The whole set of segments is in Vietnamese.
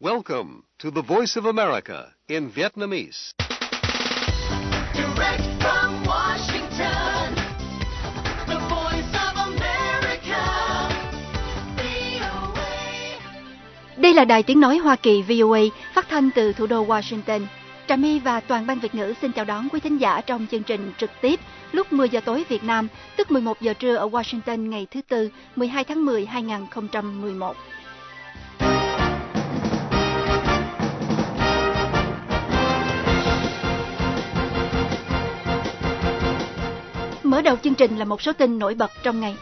Welcome to the Voice of America in Vietnamese. Direct from Washington, the voice of America, VOA. Đây là đài tiếng nói Hoa Kỳ VOA phát thanh từ thủ đô Washington. Trà My và toàn ban Việt ngữ xin chào đón quý thính giả trong chương trình trực tiếp lúc 10 giờ tối Việt Nam, tức 11 giờ trưa ở Washington ngày thứ Tư, 12 tháng 10 2011. Mở đầu chương trình là một số tin nổi bật trong ngày.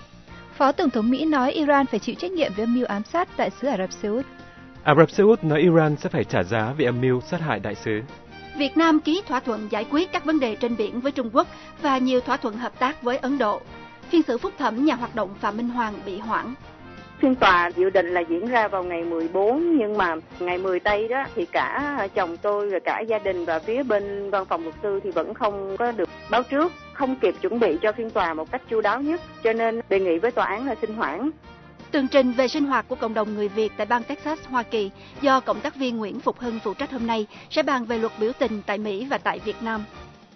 Phó Tổng thống Mỹ nói Iran phải chịu trách nhiệm về âm mưu ám sát đại sứ Ả Rập Xê Út. Ả Rập Xê Út nói Iran sẽ phải trả giá vì âm mưu sát hại đại sứ. Việt Nam ký thỏa thuận giải quyết các vấn đề trên biển với Trung Quốc và nhiều thỏa thuận hợp tác với Ấn Độ. Phiên xử phúc thẩm nhà hoạt động Phạm Minh Hoàng bị hoãn. Phiên tòa dự định là diễn ra vào ngày 14 nhưng mà ngày 10 tây đó thì cả chồng tôi rồi cả gia đình và phía bên văn phòng luật sư thì vẫn không có được báo trước, không kịp chuẩn bị cho phiên tòa một cách chu đáo nhất cho nên đề nghị với tòa án là xin hoãn. Tường trình về sinh hoạt của cộng đồng người Việt tại bang Texas, Hoa Kỳ do cộng tác viên Nguyễn Phục Hưng phụ trách hôm nay sẽ bàn về luật biểu tình tại Mỹ và tại Việt Nam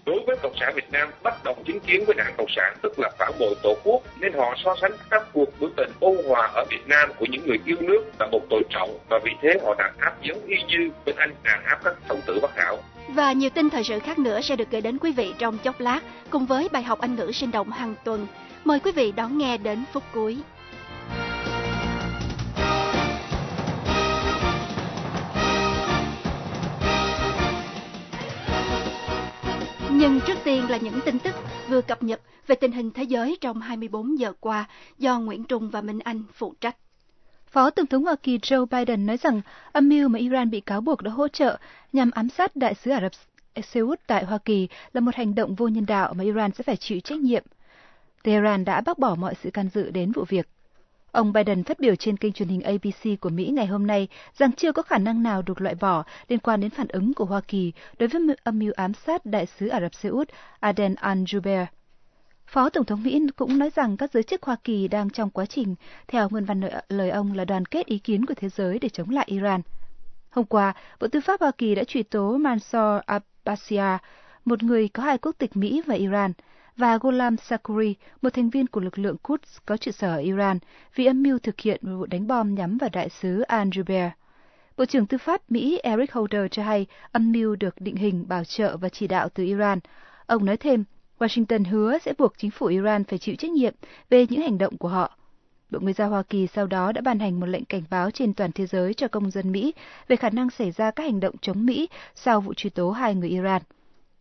đối với cộng sản Việt Nam, bất đồng chính kiến với đảng cộng sản, tức là phản bội tổ quốc, nên họ so sánh các cuộc biểu tình ôn hòa ở Việt Nam của những người yêu nước là một tội trọng và vì thế họ đã áp giống y như bên Anh đàn áp các phần tử bất hảo. Và nhiều tin thời sự khác nữa sẽ được gửi đến quý vị trong chốc lát cùng với bài học Anh ngữ sinh động hàng tuần. Mời quý vị đón nghe đến phút cuối. Nhưng trước tiên là những tin tức vừa cập nhật về tình hình thế giới trong 24 giờ qua do Nguyễn Trung và Minh Anh phụ trách. Phó Tổng thống Hoa Kỳ Joe Biden nói rằng âm mưu mà Iran bị cáo buộc đã hỗ trợ nhằm ám sát đại sứ Ả Rập Xê Út tại Hoa Kỳ là một hành động vô nhân đạo mà Iran sẽ phải chịu trách nhiệm. Tehran đã bác bỏ mọi sự can dự đến vụ việc. Ông Biden phát biểu trên kênh truyền hình ABC của Mỹ ngày hôm nay rằng chưa có khả năng nào được loại bỏ liên quan đến phản ứng của Hoa Kỳ đối với âm mưu ám sát đại sứ Ả Rập Xê Út Aden al-Jubeir. Phó Tổng thống Mỹ cũng nói rằng các giới chức Hoa Kỳ đang trong quá trình, theo nguyên văn lời- ông là đoàn kết ý kiến của thế giới để chống lại Iran. Hôm qua, Bộ Tư pháp Hoa Kỳ đã truy tố Mansour Abbassia, một người có hai quốc tịch Mỹ và Iran, và Ghulam Sakuri, một thành viên của lực lượng Quds có trụ sở ở Iran, vì âm mưu thực hiện một vụ đánh bom nhắm vào đại sứ Al-Jubeir. Bộ trưởng Tư pháp Mỹ Eric Holder cho hay âm mưu được định hình, bảo trợ và chỉ đạo từ Iran. Ông nói thêm, Washington hứa sẽ buộc chính phủ Iran phải chịu trách nhiệm về những hành động của họ. Bộ Ngoại giao Hoa Kỳ sau đó đã ban hành một lệnh cảnh báo trên toàn thế giới cho công dân Mỹ về khả năng xảy ra các hành động chống Mỹ sau vụ truy tố hai người Iran.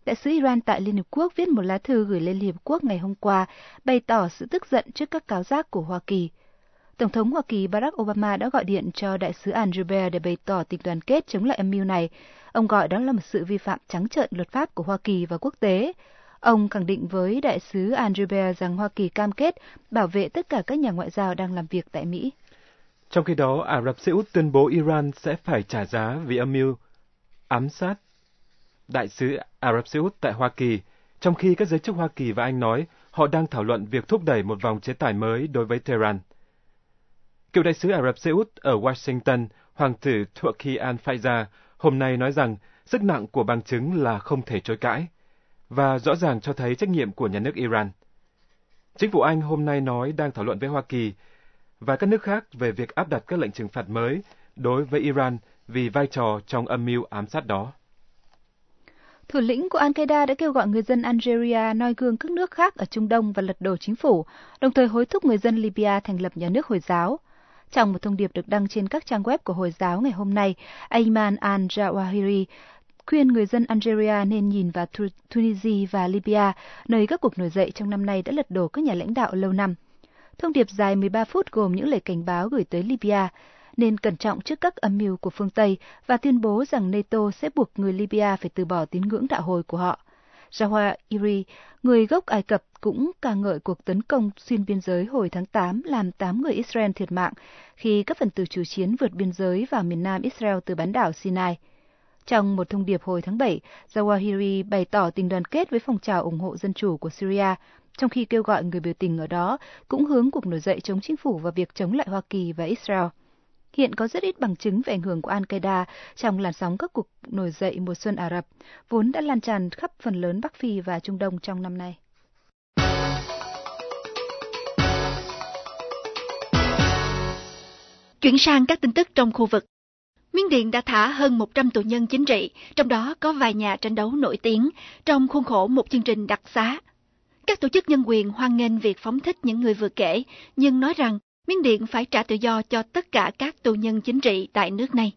Đại sứ Iran tại Liên Hợp Quốc viết một lá thư gửi lên Liên Hợp Quốc ngày hôm qua, bày tỏ sự tức giận trước các cáo giác của Hoa Kỳ. Tổng thống Hoa Kỳ Barack Obama đã gọi điện cho đại sứ Andrew để bày tỏ tình đoàn kết chống lại âm mưu này. Ông gọi đó là một sự vi phạm trắng trợn luật pháp của Hoa Kỳ và quốc tế. Ông khẳng định với đại sứ Andrew rằng Hoa Kỳ cam kết bảo vệ tất cả các nhà ngoại giao đang làm việc tại Mỹ. Trong khi đó, Ả Rập Xê Út tuyên bố Iran sẽ phải trả giá vì âm mưu ám sát đại sứ Ả Rập Xê Út tại Hoa Kỳ, trong khi các giới chức Hoa Kỳ và Anh nói họ đang thảo luận việc thúc đẩy một vòng chế tài mới đối với Tehran. Cựu đại sứ Ả Rập Xê Út ở Washington, Hoàng tử Turki Al Faiza, hôm nay nói rằng sức nặng của bằng chứng là không thể chối cãi, và rõ ràng cho thấy trách nhiệm của nhà nước Iran. Chính phủ Anh hôm nay nói đang thảo luận với Hoa Kỳ và các nước khác về việc áp đặt các lệnh trừng phạt mới đối với Iran vì vai trò trong âm mưu ám sát đó. Thủ lĩnh của Al-Qaeda đã kêu gọi người dân Algeria noi gương các nước khác ở Trung Đông và lật đổ chính phủ, đồng thời hối thúc người dân Libya thành lập nhà nước Hồi giáo. Trong một thông điệp được đăng trên các trang web của Hồi giáo ngày hôm nay, Ayman al-Zawahiri khuyên người dân Algeria nên nhìn vào Tunisia và Libya, nơi các cuộc nổi dậy trong năm nay đã lật đổ các nhà lãnh đạo lâu năm. Thông điệp dài 13 phút gồm những lời cảnh báo gửi tới Libya, nên cẩn trọng trước các âm mưu của phương Tây và tuyên bố rằng NATO sẽ buộc người Libya phải từ bỏ tín ngưỡng đạo hồi của họ. Jawahiri, người gốc Ai Cập, cũng ca ngợi cuộc tấn công xuyên biên giới hồi tháng 8 làm 8 người Israel thiệt mạng khi các phần tử chủ chiến vượt biên giới vào miền nam Israel từ bán đảo Sinai. Trong một thông điệp hồi tháng 7, Zawahiri bày tỏ tình đoàn kết với phong trào ủng hộ dân chủ của Syria, trong khi kêu gọi người biểu tình ở đó cũng hướng cuộc nổi dậy chống chính phủ và việc chống lại Hoa Kỳ và Israel hiện có rất ít bằng chứng về ảnh hưởng của Al-Qaeda trong làn sóng các cuộc nổi dậy mùa xuân Ả Rập, vốn đã lan tràn khắp phần lớn Bắc Phi và Trung Đông trong năm nay. Chuyển sang các tin tức trong khu vực. Miến Điện đã thả hơn 100 tù nhân chính trị, trong đó có vài nhà tranh đấu nổi tiếng, trong khuôn khổ một chương trình đặc xá. Các tổ chức nhân quyền hoan nghênh việc phóng thích những người vừa kể, nhưng nói rằng Miến Điện phải trả tự do cho tất cả các tù nhân chính trị tại nước này.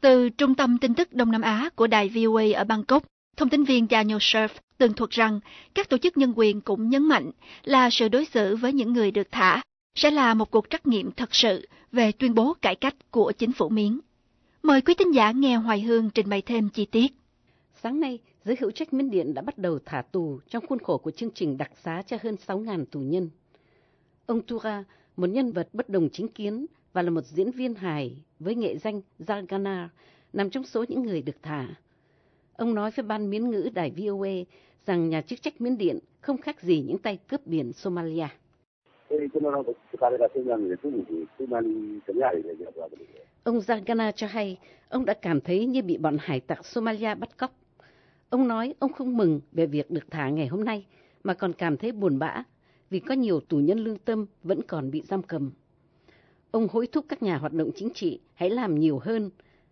Từ Trung tâm tin tức Đông Nam Á của đài VOA ở Bangkok, thông tin viên Daniel Scherf tường thuật rằng các tổ chức nhân quyền cũng nhấn mạnh là sự đối xử với những người được thả sẽ là một cuộc trắc nghiệm thật sự về tuyên bố cải cách của chính phủ Miến. Mời quý tín giả nghe Hoài Hương trình bày thêm chi tiết. Sáng nay, giới hữu trách Miến Điện đã bắt đầu thả tù trong khuôn khổ của chương trình đặc xá cho hơn 6.000 tù nhân. Ông Tura, một nhân vật bất đồng chính kiến và là một diễn viên hài với nghệ danh Zargana, nằm trong số những người được thả. Ông nói với ban miến ngữ đài VOA rằng nhà chức trách Miến Điện không khác gì những tay cướp biển Somalia. Ông Zargana cho hay ông đã cảm thấy như bị bọn hải tặc Somalia bắt cóc. Ông nói ông không mừng về việc được thả ngày hôm nay, mà còn cảm thấy buồn bã vì có nhiều tù nhân lương tâm vẫn còn bị giam cầm. Ông hối thúc các nhà hoạt động chính trị hãy làm nhiều hơn,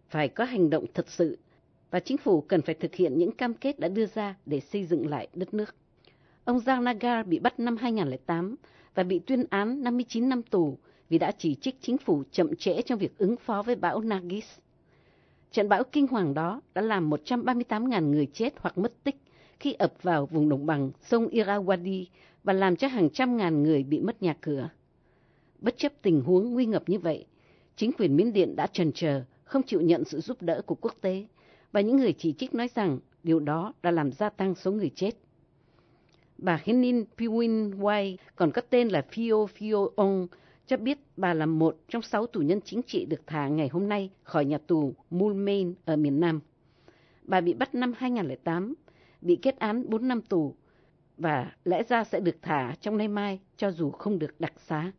phải có hành động thật sự, và chính phủ cần phải thực hiện những cam kết đã đưa ra để xây dựng lại đất nước. Ông Giang Nagar bị bắt năm 2008 và bị tuyên án 59 năm tù vì đã chỉ trích chính phủ chậm trễ trong việc ứng phó với bão Nagis. Trận bão kinh hoàng đó đã làm 138.000 người chết hoặc mất tích khi ập vào vùng đồng bằng sông Irrawaddy và làm cho hàng trăm ngàn người bị mất nhà cửa. Bất chấp tình huống nguy ngập như vậy, chính quyền Miến Điện đã trần chờ, không chịu nhận sự giúp đỡ của quốc tế, và những người chỉ trích nói rằng điều đó đã làm gia tăng số người chết. Bà Henin Piwin Wai, còn có tên là Phio Phio Ong, cho biết bà là một trong sáu tù nhân chính trị được thả ngày hôm nay khỏi nhà tù Mulmain ở miền Nam. Bà bị bắt năm 2008, bị kết án 4 năm tù và lẽ ra sẽ được thả trong nay mai cho dù không được đặc xá.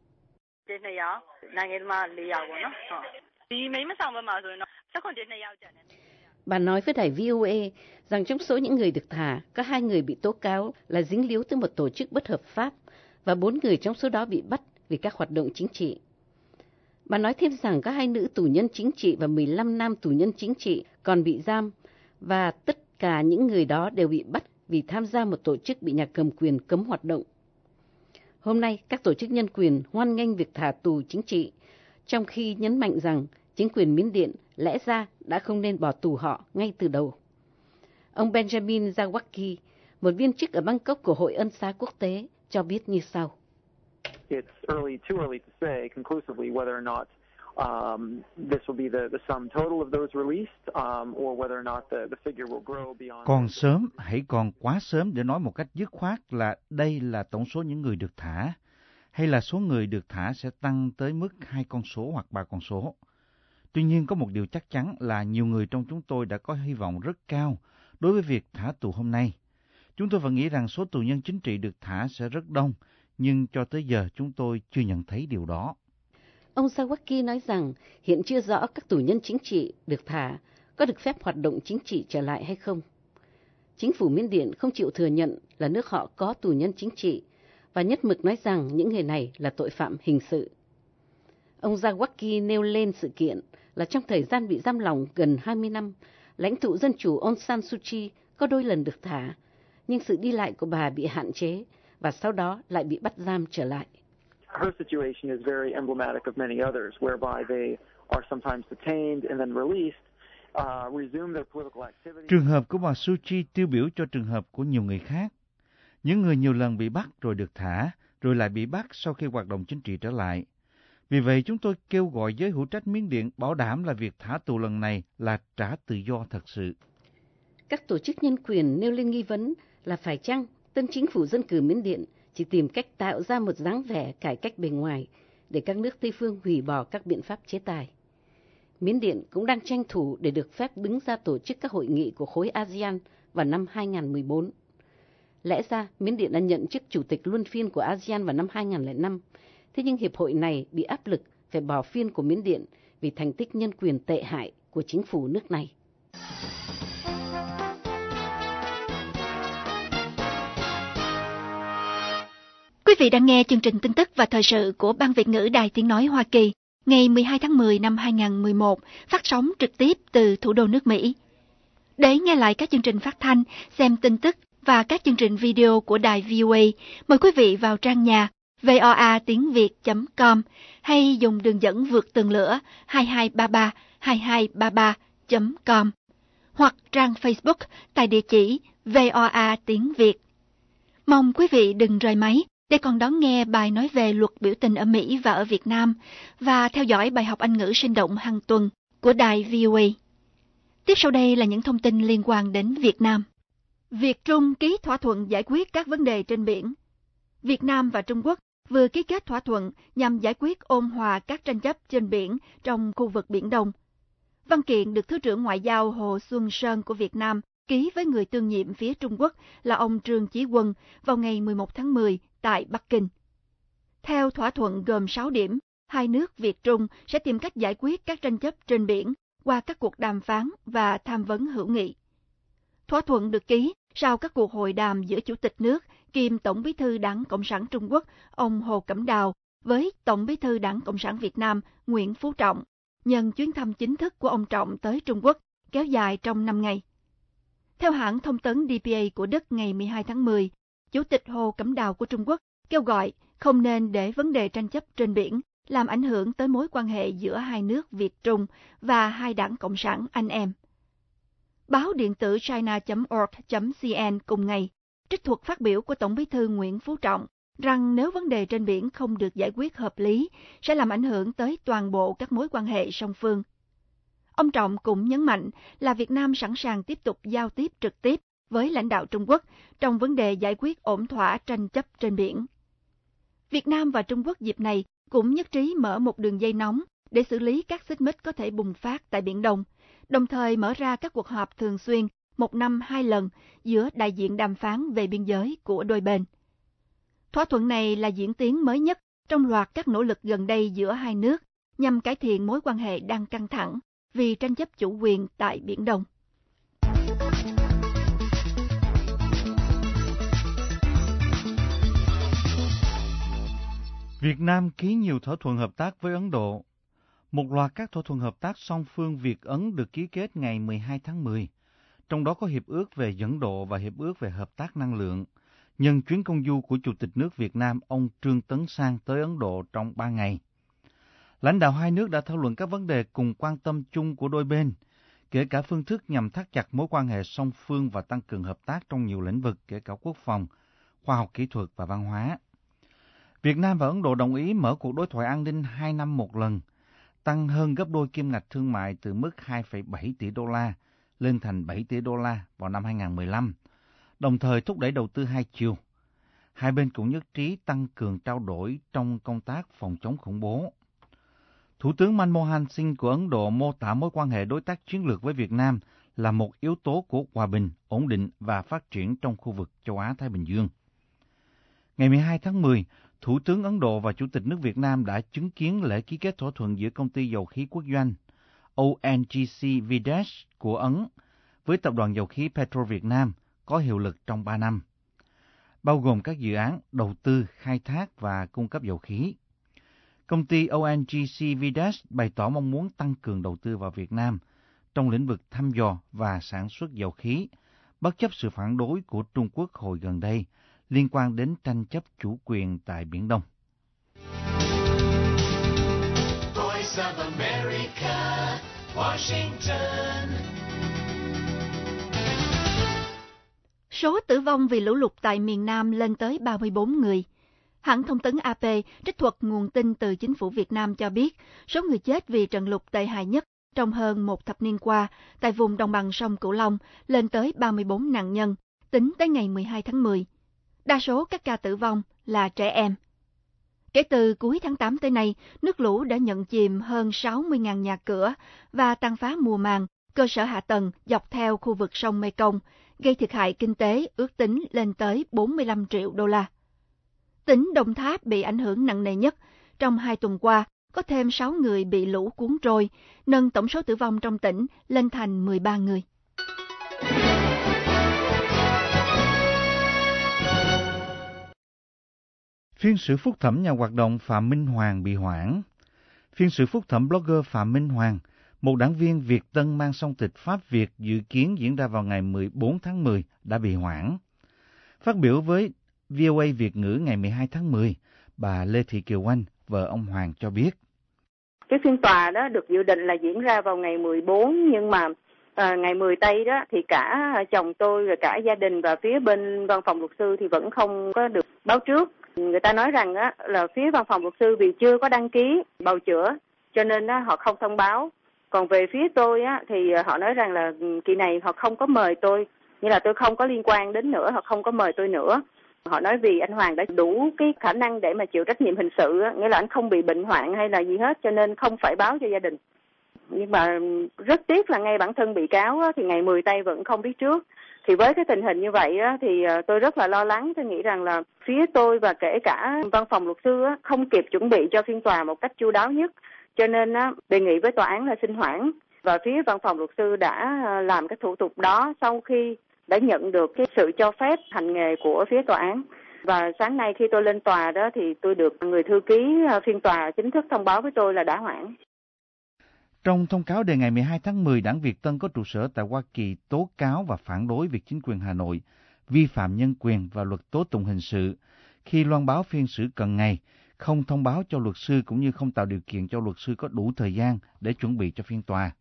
Bà nói với đài VOA rằng trong số những người được thả, có hai người bị tố cáo là dính líu tới một tổ chức bất hợp pháp và bốn người trong số đó bị bắt vì các hoạt động chính trị. Bà nói thêm rằng có hai nữ tù nhân chính trị và 15 nam tù nhân chính trị còn bị giam và tất cả những người đó đều bị bắt vì tham gia một tổ chức bị nhà cầm quyền cấm hoạt động. Hôm nay, các tổ chức nhân quyền hoan nghênh việc thả tù chính trị, trong khi nhấn mạnh rằng chính quyền Miến Điện lẽ ra đã không nên bỏ tù họ ngay từ đầu. Ông Benjamin Zawaki, một viên chức ở Bangkok của Hội Ân xá Quốc tế, cho biết như sau. It's early, too early to say conclusively whether or not um, this will be the, the sum total of those released um, or whether or not the, the figure will grow beyond. Còn sớm, hãy còn quá sớm để nói một cách dứt khoát là đây là tổng số những người được thả, hay là số người được thả sẽ tăng tới mức hai con số hoặc ba con số. Tuy nhiên có một điều chắc chắn là nhiều người trong chúng tôi đã có hy vọng rất cao đối với việc thả tù hôm nay. Chúng tôi vẫn nghĩ rằng số tù nhân chính trị được thả sẽ rất đông, nhưng cho tới giờ chúng tôi chưa nhận thấy điều đó. Ông Sawaki nói rằng hiện chưa rõ các tù nhân chính trị được thả có được phép hoạt động chính trị trở lại hay không. Chính phủ Miến Điện không chịu thừa nhận là nước họ có tù nhân chính trị và nhất mực nói rằng những người này là tội phạm hình sự. Ông Zawaki nêu lên sự kiện là trong thời gian bị giam lỏng gần 20 năm, lãnh tụ dân chủ Aung San Suu Kyi có đôi lần được thả, nhưng sự đi lại của bà bị hạn chế và sau đó lại bị bắt giam trở lại. Her situation is very emblematic of many others, whereby they are sometimes detained and then released, uh, resume their political activity. Trường hợp của bà Suu Kyi tiêu biểu cho trường hợp của nhiều người khác. Những người nhiều lần bị bắt rồi được thả, rồi lại bị bắt sau khi hoạt động chính trị trở lại. Vì vậy chúng tôi kêu gọi giới hữu trách Miến Điện bảo đảm là việc thả tù lần này là trả tự do thật sự. Các tổ chức nhân quyền nêu lên nghi vấn là phải chăng tân chính phủ dân cử Miến Điện chỉ tìm cách tạo ra một dáng vẻ cải cách bề ngoài để các nước Tây phương hủy bỏ các biện pháp chế tài. Miến Điện cũng đang tranh thủ để được phép đứng ra tổ chức các hội nghị của khối ASEAN vào năm 2014. Lẽ ra, Miến Điện đã nhận chức chủ tịch luân phiên của ASEAN vào năm 2005, thế nhưng hiệp hội này bị áp lực phải bỏ phiên của Miến Điện vì thành tích nhân quyền tệ hại của chính phủ nước này. Quý vị đang nghe chương trình tin tức và thời sự của Ban Việt ngữ Đài Tiếng Nói Hoa Kỳ ngày 12 tháng 10 năm 2011, phát sóng trực tiếp từ thủ đô nước Mỹ. Để nghe lại các chương trình phát thanh, xem tin tức và các chương trình video của đài VOA, mời quý vị vào trang nhà voa tiếng việt.com hay dùng đường dẫn vượt tường lửa 2233 2233.com hoặc trang Facebook tại địa chỉ VOA tiếng Việt. Mong quý vị đừng rời máy để còn đón nghe bài nói về luật biểu tình ở Mỹ và ở Việt Nam và theo dõi bài học Anh ngữ sinh động hàng tuần của đài VOA. Tiếp sau đây là những thông tin liên quan đến Việt Nam. Việt Trung ký thỏa thuận giải quyết các vấn đề trên biển. Việt Nam và Trung Quốc vừa ký kết thỏa thuận nhằm giải quyết ôn hòa các tranh chấp trên biển trong khu vực Biển Đông. Văn kiện được Thứ trưởng Ngoại giao Hồ Xuân Sơn của Việt Nam ký với người tương nhiệm phía Trung Quốc là ông Trương Chí Quân vào ngày 11 tháng 10 tại Bắc Kinh. Theo thỏa thuận gồm 6 điểm, hai nước Việt Trung sẽ tìm cách giải quyết các tranh chấp trên biển qua các cuộc đàm phán và tham vấn hữu nghị. Thỏa thuận được ký sau các cuộc hội đàm giữa Chủ tịch nước kiêm Tổng bí thư Đảng Cộng sản Trung Quốc ông Hồ Cẩm Đào với Tổng bí thư Đảng Cộng sản Việt Nam Nguyễn Phú Trọng nhân chuyến thăm chính thức của ông Trọng tới Trung Quốc kéo dài trong 5 ngày. Theo hãng thông tấn DPA của Đức ngày 12 tháng 10, Chủ tịch Hồ Cẩm Đào của Trung Quốc kêu gọi không nên để vấn đề tranh chấp trên biển làm ảnh hưởng tới mối quan hệ giữa hai nước Việt Trung và hai đảng Cộng sản anh em. Báo điện tử china.org.cn cùng ngày, trích thuật phát biểu của Tổng bí thư Nguyễn Phú Trọng rằng nếu vấn đề trên biển không được giải quyết hợp lý, sẽ làm ảnh hưởng tới toàn bộ các mối quan hệ song phương. Ông Trọng cũng nhấn mạnh là Việt Nam sẵn sàng tiếp tục giao tiếp trực tiếp với lãnh đạo Trung Quốc trong vấn đề giải quyết ổn thỏa tranh chấp trên biển. Việt Nam và Trung Quốc dịp này cũng nhất trí mở một đường dây nóng để xử lý các xích mích có thể bùng phát tại Biển Đông, đồng thời mở ra các cuộc họp thường xuyên một năm hai lần giữa đại diện đàm phán về biên giới của đôi bên. Thỏa thuận này là diễn tiến mới nhất trong loạt các nỗ lực gần đây giữa hai nước nhằm cải thiện mối quan hệ đang căng thẳng vì tranh chấp chủ quyền tại Biển Đông. Việt Nam ký nhiều thỏa thuận hợp tác với Ấn Độ. Một loạt các thỏa thuận hợp tác song phương Việt-Ấn được ký kết ngày 12 tháng 10, trong đó có Hiệp ước về dẫn độ và Hiệp ước về hợp tác năng lượng, nhân chuyến công du của Chủ tịch nước Việt Nam ông Trương Tấn Sang tới Ấn Độ trong ba ngày. Lãnh đạo hai nước đã thảo luận các vấn đề cùng quan tâm chung của đôi bên, kể cả phương thức nhằm thắt chặt mối quan hệ song phương và tăng cường hợp tác trong nhiều lĩnh vực kể cả quốc phòng, khoa học kỹ thuật và văn hóa. Việt Nam và Ấn Độ đồng ý mở cuộc đối thoại an ninh hai năm một lần, tăng hơn gấp đôi kim ngạch thương mại từ mức 2,7 tỷ đô la lên thành 7 tỷ đô la vào năm 2015, đồng thời thúc đẩy đầu tư hai chiều. Hai bên cũng nhất trí tăng cường trao đổi trong công tác phòng chống khủng bố. Thủ tướng Manmohan Singh của Ấn Độ mô tả mối quan hệ đối tác chiến lược với Việt Nam là một yếu tố của hòa bình, ổn định và phát triển trong khu vực châu Á-Thái Bình Dương. Ngày 12 tháng 10, Thủ tướng Ấn Độ và Chủ tịch nước Việt Nam đã chứng kiến lễ ký kết thỏa thuận giữa công ty dầu khí quốc doanh ONGC Videsh của Ấn với tập đoàn dầu khí Petro Việt Nam có hiệu lực trong 3 năm, bao gồm các dự án đầu tư, khai thác và cung cấp dầu khí. Công ty ONGC Videsh bày tỏ mong muốn tăng cường đầu tư vào Việt Nam trong lĩnh vực thăm dò và sản xuất dầu khí, bất chấp sự phản đối của Trung Quốc hồi gần đây liên quan đến tranh chấp chủ quyền tại Biển Đông. Voice of America, Washington. Số tử vong vì lũ lụt tại miền Nam lên tới 34 người. Hãng thông tấn AP trích thuật nguồn tin từ chính phủ Việt Nam cho biết số người chết vì trận lụt tệ hại nhất trong hơn một thập niên qua tại vùng đồng bằng sông Cửu Long lên tới 34 nạn nhân, tính tới ngày 12 tháng 10. Đa số các ca tử vong là trẻ em. Kể từ cuối tháng 8 tới nay, nước lũ đã nhận chìm hơn 60.000 nhà cửa và tàn phá mùa màng, cơ sở hạ tầng dọc theo khu vực sông Mekong, gây thiệt hại kinh tế ước tính lên tới 45 triệu đô la. Tỉnh Đồng Tháp bị ảnh hưởng nặng nề nhất. Trong hai tuần qua, có thêm 6 người bị lũ cuốn trôi, nâng tổng số tử vong trong tỉnh lên thành 13 người. Phiên xử phúc thẩm nhà hoạt động Phạm Minh Hoàng bị hoãn. Phiên xử phúc thẩm blogger Phạm Minh Hoàng, một đảng viên Việt Tân mang song tịch Pháp Việt dự kiến diễn ra vào ngày 14 tháng 10 đã bị hoãn. Phát biểu với VOA Việt ngữ ngày 12 tháng 10, bà Lê Thị Kiều Anh, vợ ông Hoàng cho biết. Cái phiên tòa đó được dự định là diễn ra vào ngày 14 nhưng mà à, ngày 10 tây đó thì cả chồng tôi rồi cả gia đình và phía bên văn phòng luật sư thì vẫn không có được báo trước. Người ta nói rằng á, là phía văn phòng luật sư vì chưa có đăng ký bào chữa cho nên á, họ không thông báo. Còn về phía tôi á, thì ờ, họ nói rằng là ừ, kỳ này họ không có mời tôi, như là tôi không có liên quan đến nữa, họ không có mời tôi nữa. Họ nói vì anh Hoàng đã đủ cái khả năng để mà chịu trách nhiệm hình sự, nghĩa là anh không bị bệnh hoạn hay là gì hết cho nên không phải báo cho gia đình. Nhưng mà ừ, rất tiếc là ngay bản thân bị cáo thì ngày 10 tây vẫn không biết trước. Thì với cái tình hình như vậy thì ờ, tôi rất là lo lắng, tôi nghĩ rằng là phía tôi và kể cả văn phòng luật sư không kịp chuẩn bị cho phiên tòa một cách chu đáo nhất. Cho nên đề nghị với tòa án là xin hoãn và phía văn phòng luật sư đã ờ, làm cái thủ tục đó sau khi đã nhận được cái sự cho phép hành nghề của phía tòa án. Và sáng nay khi tôi lên tòa đó thì tôi được người thư ký ờ, phiên tòa chính thức thông báo với tôi là đã hoãn. Trong thông cáo đề ngày 12 tháng 10, Đảng Việt Tân có trụ sở tại Hoa Kỳ tố cáo và phản đối việc chính quyền Hà Nội vi phạm nhân quyền và luật tố tụng hình sự khi loan báo phiên xử cần ngày, không thông báo cho luật sư cũng như không tạo điều kiện cho luật sư có đủ thời gian để chuẩn bị cho phiên tòa.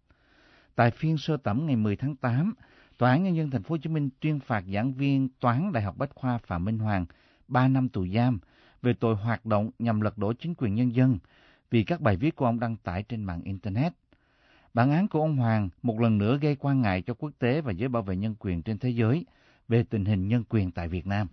Tại phiên sơ thẩm ngày 10 tháng 8, Tòa án Nhân dân Thành phố Hồ Chí Minh tuyên phạt giảng viên Toán Đại học Bách khoa Phạm Minh Hoàng 3 năm tù giam về tội hoạt động nhằm lật đổ chính quyền nhân dân vì các bài viết của ông đăng tải trên mạng Internet. Bản án của ông Hoàng một lần nữa gây quan ngại cho quốc tế và giới bảo vệ nhân quyền trên thế giới về tình hình nhân quyền tại Việt Nam.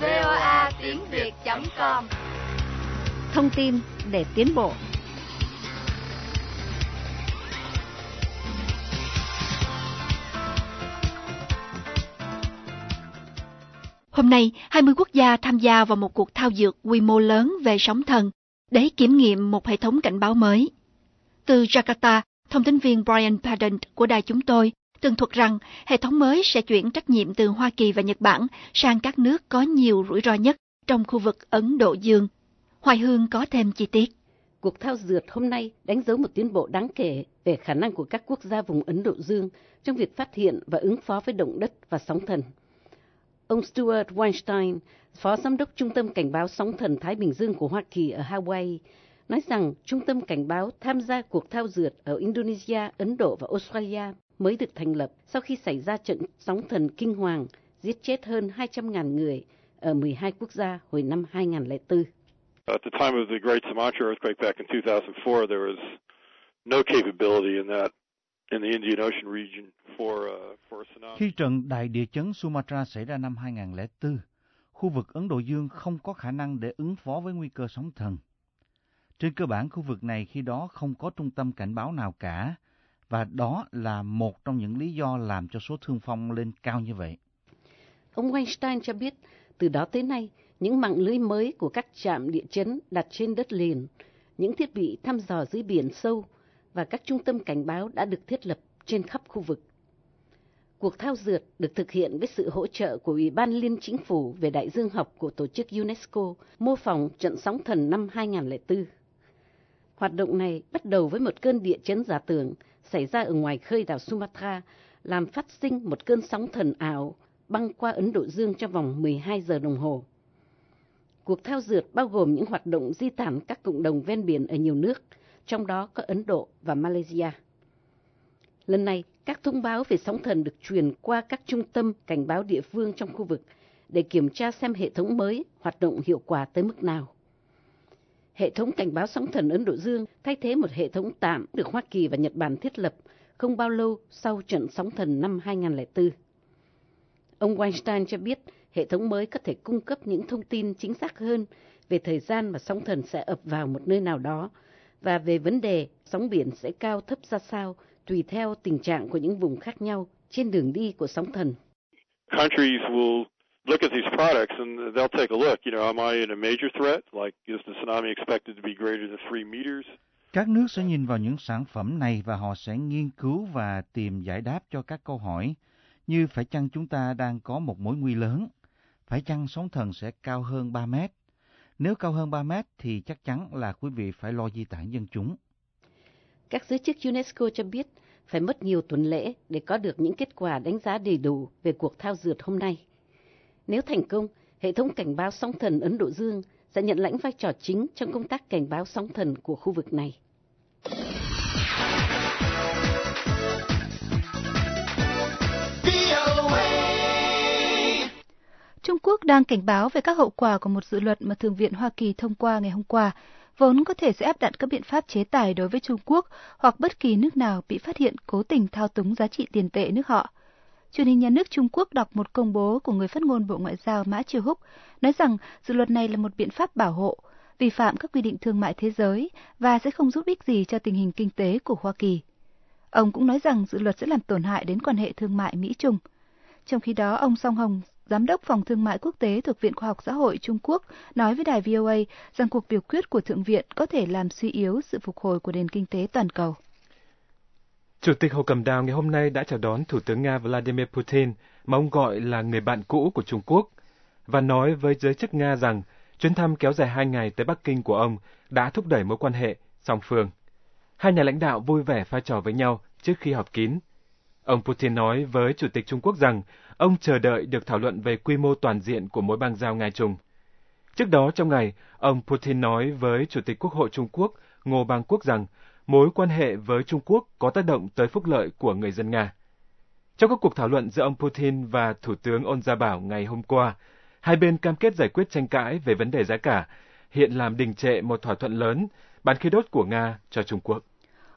VOA tiếng Việt.com Thông tin để tiến bộ. Hôm nay, 20 quốc gia tham gia vào một cuộc thao dượt quy mô lớn về sóng thần để kiểm nghiệm một hệ thống cảnh báo mới. Từ Jakarta, thông tin viên Brian Padden của đài chúng tôi tường thuật rằng hệ thống mới sẽ chuyển trách nhiệm từ Hoa Kỳ và Nhật Bản sang các nước có nhiều rủi ro nhất trong khu vực Ấn Độ Dương. Hoài Hương có thêm chi tiết. Cuộc thao dượt hôm nay đánh dấu một tiến bộ đáng kể về khả năng của các quốc gia vùng Ấn Độ Dương trong việc phát hiện và ứng phó với động đất và sóng thần. Ông Stuart Weinstein, Phó Giám đốc Trung tâm Cảnh báo Sóng thần Thái Bình Dương của Hoa Kỳ ở Hawaii, nói rằng Trung tâm Cảnh báo tham gia cuộc thao dượt ở Indonesia, Ấn Độ và Australia mới được thành lập sau khi xảy ra trận sóng thần kinh hoàng giết chết hơn 200.000 người ở 12 quốc gia hồi năm 2004. At the time of the Great Sumatra earthquake back in 2004, there was no capability in that khi trận đại địa chấn Sumatra xảy ra năm 2004, khu vực Ấn Độ Dương không có khả năng để ứng phó với nguy cơ sóng thần. Trên cơ bản, khu vực này khi đó không có trung tâm cảnh báo nào cả, và đó là một trong những lý do làm cho số thương vong lên cao như vậy. Ông Weinstein cho biết, từ đó tới nay, những mạng lưới mới của các trạm địa chấn đặt trên đất liền, những thiết bị thăm dò dưới biển sâu và các trung tâm cảnh báo đã được thiết lập trên khắp khu vực. Cuộc thao dượt được thực hiện với sự hỗ trợ của Ủy ban Liên Chính phủ về Đại dương học của Tổ chức UNESCO, mô phỏng trận sóng thần năm 2004. Hoạt động này bắt đầu với một cơn địa chấn giả tưởng xảy ra ở ngoài khơi đảo Sumatra, làm phát sinh một cơn sóng thần ảo băng qua Ấn Độ Dương trong vòng 12 giờ đồng hồ. Cuộc thao dượt bao gồm những hoạt động di tản các cộng đồng ven biển ở nhiều nước, trong đó có Ấn Độ và Malaysia. Lần này, các thông báo về sóng thần được truyền qua các trung tâm cảnh báo địa phương trong khu vực để kiểm tra xem hệ thống mới hoạt động hiệu quả tới mức nào. Hệ thống cảnh báo sóng thần Ấn Độ Dương thay thế một hệ thống tạm được Hoa Kỳ và Nhật Bản thiết lập không bao lâu sau trận sóng thần năm 2004. Ông Weinstein cho biết hệ thống mới có thể cung cấp những thông tin chính xác hơn về thời gian mà sóng thần sẽ ập vào một nơi nào đó và về vấn đề sóng biển sẽ cao thấp ra sao tùy theo tình trạng của những vùng khác nhau trên đường đi của sóng thần. Countries will look at these products and they'll take a look. You know, am I in a major threat? Like, is the tsunami expected to be greater than three meters? Các nước sẽ nhìn vào những sản phẩm này và họ sẽ nghiên cứu và tìm giải đáp cho các câu hỏi như phải chăng chúng ta đang có một mối nguy lớn? Phải chăng sóng thần sẽ cao hơn 3 mét? Nếu cao hơn 3 mét thì chắc chắn là quý vị phải lo di tản dân chúng. Các giới chức UNESCO cho biết phải mất nhiều tuần lễ để có được những kết quả đánh giá đầy đủ về cuộc thao dượt hôm nay. Nếu thành công, hệ thống cảnh báo sóng thần Ấn Độ Dương sẽ nhận lãnh vai trò chính trong công tác cảnh báo sóng thần của khu vực này. Quốc đang cảnh báo về các hậu quả của một dự luật mà Thượng viện Hoa Kỳ thông qua ngày hôm qua, vốn có thể sẽ áp đặt các biện pháp chế tài đối với Trung Quốc hoặc bất kỳ nước nào bị phát hiện cố tình thao túng giá trị tiền tệ nước họ. Truyền hình nhà nước Trung Quốc đọc một công bố của người phát ngôn Bộ Ngoại giao Mã Triều Húc, nói rằng dự luật này là một biện pháp bảo hộ, vi phạm các quy định thương mại thế giới và sẽ không giúp ích gì cho tình hình kinh tế của Hoa Kỳ. Ông cũng nói rằng dự luật sẽ làm tổn hại đến quan hệ thương mại Mỹ-Trung. Trong khi đó, ông Song Hồng, Giám đốc Phòng Thương mại Quốc tế thuộc Viện Khoa học Xã hội Trung Quốc, nói với đài VOA rằng cuộc biểu quyết của Thượng viện có thể làm suy yếu sự phục hồi của nền kinh tế toàn cầu. Chủ tịch Hồ Cẩm Đào ngày hôm nay đã chào đón Thủ tướng Nga Vladimir Putin, mà ông gọi là người bạn cũ của Trung Quốc, và nói với giới chức Nga rằng chuyến thăm kéo dài hai ngày tới Bắc Kinh của ông đã thúc đẩy mối quan hệ song phương. Hai nhà lãnh đạo vui vẻ pha trò với nhau trước khi họp kín. Ông Putin nói với Chủ tịch Trung Quốc rằng ông chờ đợi được thảo luận về quy mô toàn diện của mối bang giao Nga-Trung. Trước đó trong ngày, ông Putin nói với Chủ tịch Quốc hội Trung Quốc Ngô Bang Quốc rằng mối quan hệ với Trung Quốc có tác động tới phúc lợi của người dân Nga. Trong các cuộc thảo luận giữa ông Putin và Thủ tướng Ôn Gia Bảo ngày hôm qua, hai bên cam kết giải quyết tranh cãi về vấn đề giá cả, hiện làm đình trệ một thỏa thuận lớn bán khí đốt của Nga cho Trung Quốc.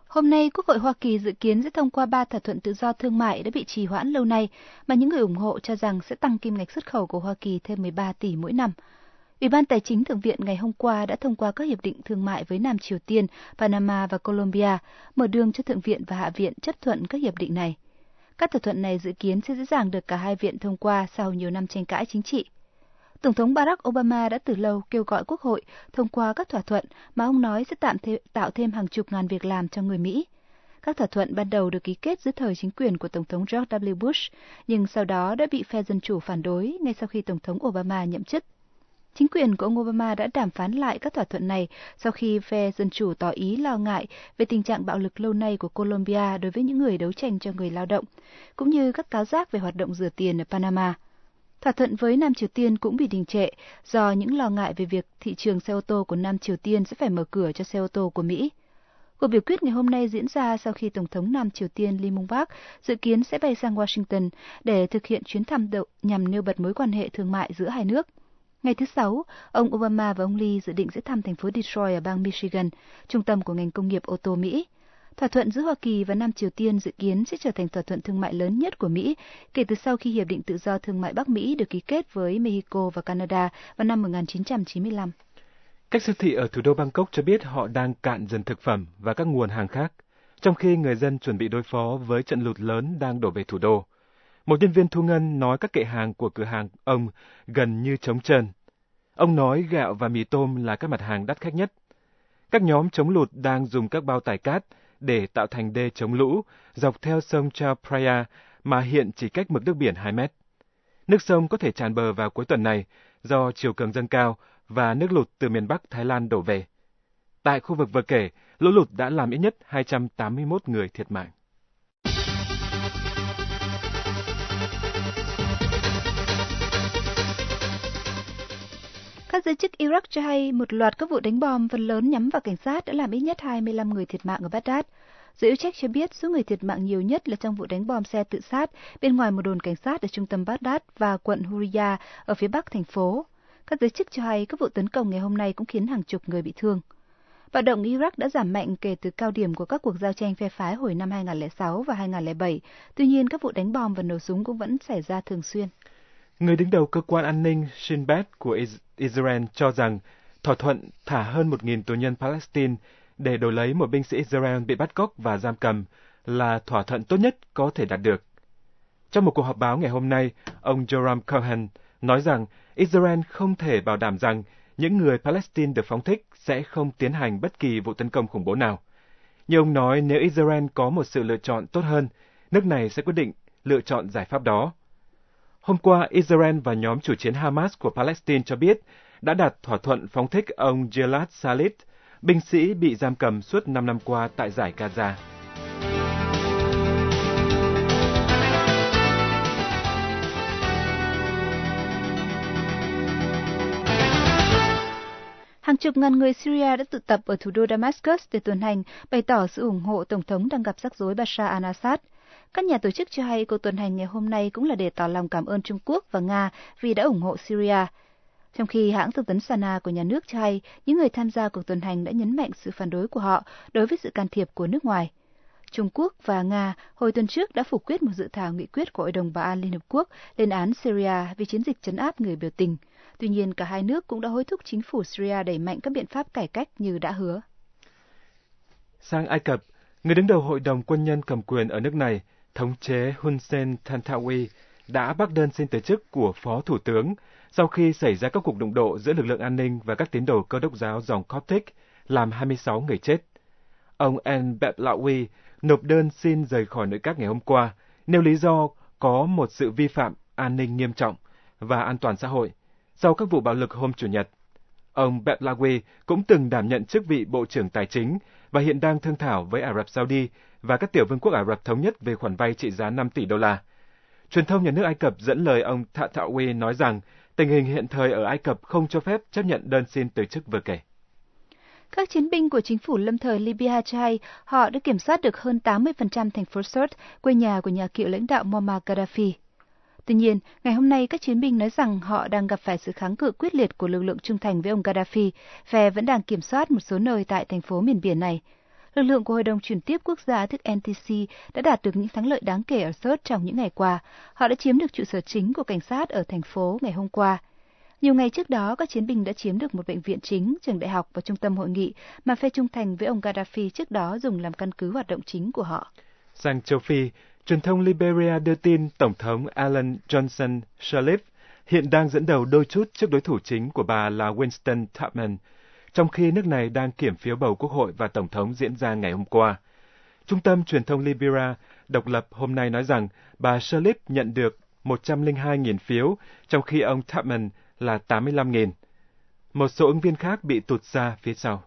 Hôm nay, Quốc hội Hoa Kỳ dự kiến sẽ thông qua ba thỏa thuận tự do thương mại đã bị trì hoãn lâu nay, mà những người ủng hộ cho rằng sẽ tăng kim ngạch xuất khẩu của Hoa Kỳ thêm 13 tỷ mỗi năm. Ủy ban Tài chính Thượng viện ngày hôm qua đã thông qua các hiệp định thương mại với Nam Triều Tiên, Panama và Colombia, mở đường cho Thượng viện và Hạ viện chấp thuận các hiệp định này. Các thỏa thuận này dự kiến sẽ dễ dàng được cả hai viện thông qua sau nhiều năm tranh cãi chính trị. Tổng thống Barack Obama đã từ lâu kêu gọi Quốc hội thông qua các thỏa thuận mà ông nói sẽ tạm th tạo thêm hàng chục ngàn việc làm cho người Mỹ. Các thỏa thuận ban đầu được ký kết dưới thời chính quyền của Tổng thống George W. Bush, nhưng sau đó đã bị phe Dân Chủ phản đối ngay sau khi Tổng thống Obama nhậm chức. Chính quyền của ông Obama đã đàm phán lại các thỏa thuận này sau khi phe Dân Chủ tỏ ý lo ngại về tình trạng bạo lực lâu nay của Colombia đối với những người đấu tranh cho người lao động, cũng như các cáo giác về hoạt động rửa tiền ở Panama. Thỏa thuận với Nam Triều Tiên cũng bị đình trệ do những lo ngại về việc thị trường xe ô tô của Nam Triều Tiên sẽ phải mở cửa cho xe ô tô của Mỹ. Cuộc biểu quyết ngày hôm nay diễn ra sau khi Tổng thống Nam Triều Tiên Lee Myung-bak dự kiến sẽ bay sang Washington để thực hiện chuyến thăm đậu nhằm nêu bật mối quan hệ thương mại giữa hai nước. Ngày thứ Sáu, ông Obama và ông Lee dự định sẽ thăm thành phố Detroit ở bang Michigan, trung tâm của ngành công nghiệp ô tô Mỹ. Thỏa thuận giữa Hoa Kỳ và Nam Triều Tiên dự kiến sẽ trở thành thỏa thuận thương mại lớn nhất của Mỹ kể từ sau khi Hiệp định Tự do Thương mại Bắc Mỹ được ký kết với Mexico và Canada vào năm 1995. Các siêu thị ở thủ đô Bangkok cho biết họ đang cạn dần thực phẩm và các nguồn hàng khác, trong khi người dân chuẩn bị đối phó với trận lụt lớn đang đổ về thủ đô. Một nhân viên thu ngân nói các kệ hàng của cửa hàng ông gần như trống trơn. Ông nói gạo và mì tôm là các mặt hàng đắt khách nhất. Các nhóm chống lụt đang dùng các bao tải cát để tạo thành đê chống lũ dọc theo sông Chao Phraya mà hiện chỉ cách mực nước biển 2 mét. Nước sông có thể tràn bờ vào cuối tuần này do chiều cường dâng cao và nước lụt từ miền Bắc Thái Lan đổ về. Tại khu vực vừa kể, lũ lụt đã làm ít nhất 281 người thiệt mạng. Các giới chức Iraq cho hay một loạt các vụ đánh bom phần lớn nhắm vào cảnh sát đã làm ít nhất 25 người thiệt mạng ở Baghdad. Giới hữu trách cho biết số người thiệt mạng nhiều nhất là trong vụ đánh bom xe tự sát bên ngoài một đồn cảnh sát ở trung tâm Baghdad và quận Hurriya ở phía bắc thành phố. Các giới chức cho hay các vụ tấn công ngày hôm nay cũng khiến hàng chục người bị thương. Bạo động Iraq đã giảm mạnh kể từ cao điểm của các cuộc giao tranh phe phái hồi năm 2006 và 2007, tuy nhiên các vụ đánh bom và nổ súng cũng vẫn xảy ra thường xuyên. Người đứng đầu cơ quan an ninh Shin Bet của Israel cho rằng thỏa thuận thả hơn 1.000 tù nhân Palestine để đổi lấy một binh sĩ Israel bị bắt cóc và giam cầm là thỏa thuận tốt nhất có thể đạt được. Trong một cuộc họp báo ngày hôm nay, ông Joram Cohen nói rằng Israel không thể bảo đảm rằng những người Palestine được phóng thích sẽ không tiến hành bất kỳ vụ tấn công khủng bố nào. Nhưng ông nói nếu Israel có một sự lựa chọn tốt hơn, nước này sẽ quyết định lựa chọn giải pháp đó. Hôm qua, Israel và nhóm chủ chiến Hamas của Palestine cho biết đã đạt thỏa thuận phóng thích ông Gilad Shalit, binh sĩ bị giam cầm suốt 5 năm qua tại giải Gaza. Hàng chục ngàn người Syria đã tụ tập ở thủ đô Damascus để tuần hành, bày tỏ sự ủng hộ Tổng thống đang gặp rắc rối Bashar al-Assad. Các nhà tổ chức cho hay cuộc tuần hành ngày hôm nay cũng là để tỏ lòng cảm ơn Trung Quốc và Nga vì đã ủng hộ Syria. Trong khi hãng thông tấn Sana của nhà nước cho hay những người tham gia cuộc tuần hành đã nhấn mạnh sự phản đối của họ đối với sự can thiệp của nước ngoài. Trung Quốc và Nga hồi tuần trước đã phủ quyết một dự thảo nghị quyết của Hội đồng Bảo an Liên Hợp Quốc lên án Syria vì chiến dịch chấn áp người biểu tình. Tuy nhiên, cả hai nước cũng đã hối thúc chính phủ Syria đẩy mạnh các biện pháp cải cách như đã hứa. Sang Ai Cập, người đứng đầu Hội đồng quân nhân cầm quyền ở nước này, thống chế Hun Sen Tantawi, đã bác đơn xin từ chức của Phó Thủ tướng sau khi xảy ra các cuộc đụng độ giữa lực lượng an ninh và các tín đồ cơ đốc giáo dòng Coptic, làm 26 người chết. Ông El Betlawi nộp đơn xin rời khỏi nội các ngày hôm qua, nêu lý do có một sự vi phạm an ninh nghiêm trọng và an toàn xã hội sau các vụ bạo lực hôm Chủ nhật. Ông Betlawi cũng từng đảm nhận chức vị Bộ trưởng Tài chính và hiện đang thương thảo với Ả Rập Saudi và các tiểu vương quốc Ả Rập Thống Nhất về khoản vay trị giá 5 tỷ đô la. Truyền thông nhà nước Ai Cập dẫn lời ông Tatawi nói rằng tình hình hiện thời ở Ai Cập không cho phép chấp nhận đơn xin từ chức vừa kể. Các chiến binh của chính phủ lâm thời Libya cho hay họ đã kiểm soát được hơn 80% thành phố Sirte, quê nhà của nhà cựu lãnh đạo Muammar Gaddafi. Tuy nhiên, ngày hôm nay các chiến binh nói rằng họ đang gặp phải sự kháng cự quyết liệt của lực lượng trung thành với ông Gaddafi, phe vẫn đang kiểm soát một số nơi tại thành phố miền biển này. Lực lượng của Hội đồng chuyển tiếp quốc gia thức NTC đã đạt được những thắng lợi đáng kể ở Sirte trong những ngày qua. Họ đã chiếm được trụ sở chính của cảnh sát ở thành phố ngày hôm qua. Nhiều ngày trước đó, các chiến binh đã chiếm được một bệnh viện chính, trường đại học và trung tâm hội nghị mà phe trung thành với ông Gaddafi trước đó dùng làm căn cứ hoạt động chính của họ. Sang châu Phi, truyền thông Liberia đưa tin Tổng thống Alan Johnson Sirleaf hiện đang dẫn đầu đôi chút trước đối thủ chính của bà là Winston Tubman, trong khi nước này đang kiểm phiếu bầu quốc hội và tổng thống diễn ra ngày hôm qua. Trung tâm truyền thông Liberia độc lập hôm nay nói rằng bà Sirleaf nhận được 102.000 phiếu, trong khi ông Tubman là 85.000. Một số ứng viên khác bị tụt ra phía sau.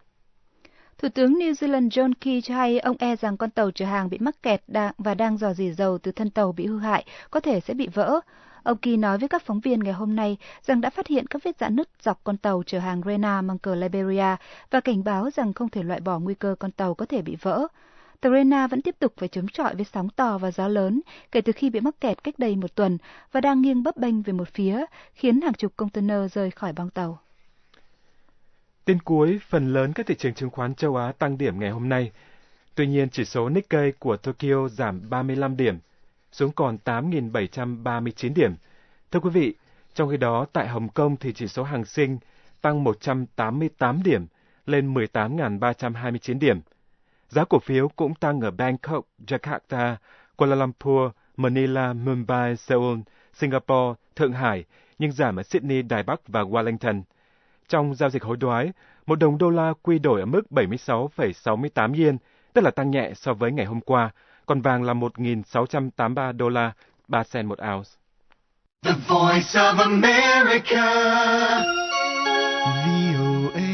Thủ tướng New Zealand John Key cho hay ông e rằng con tàu chở hàng bị mắc kẹt và đang dò dỉ dầu từ thân tàu bị hư hại có thể sẽ bị vỡ. Ông Key nói với các phóng viên ngày hôm nay rằng đã phát hiện các vết rạn nứt dọc con tàu chở hàng Rena mang cờ Liberia và cảnh báo rằng không thể loại bỏ nguy cơ con tàu có thể bị vỡ. Tàu Rena vẫn tiếp tục phải chống chọi với sóng to và gió lớn kể từ khi bị mắc kẹt cách đây một tuần và đang nghiêng bấp bênh về một phía, khiến hàng chục container rơi khỏi bong tàu. Tin cuối, phần lớn các thị trường chứng khoán châu Á tăng điểm ngày hôm nay. Tuy nhiên, chỉ số Nikkei của Tokyo giảm 35 điểm, xuống còn 8.739 điểm. Thưa quý vị, trong khi đó tại Hồng Kông thì chỉ số hàng sinh tăng 188 điểm, lên 18.329 điểm. Giá cổ phiếu cũng tăng ở Bangkok, Jakarta, Kuala Lumpur, Manila, Mumbai, Seoul, Singapore, Thượng Hải, nhưng giảm ở Sydney, Đài Bắc và Wellington. Trong giao dịch hối đoái, một đồng đô la quy đổi ở mức 76,68 yên, tức là tăng nhẹ so với ngày hôm qua, còn vàng là 1.683 đô la 3 cent một ounce. The Voice of America. VOA.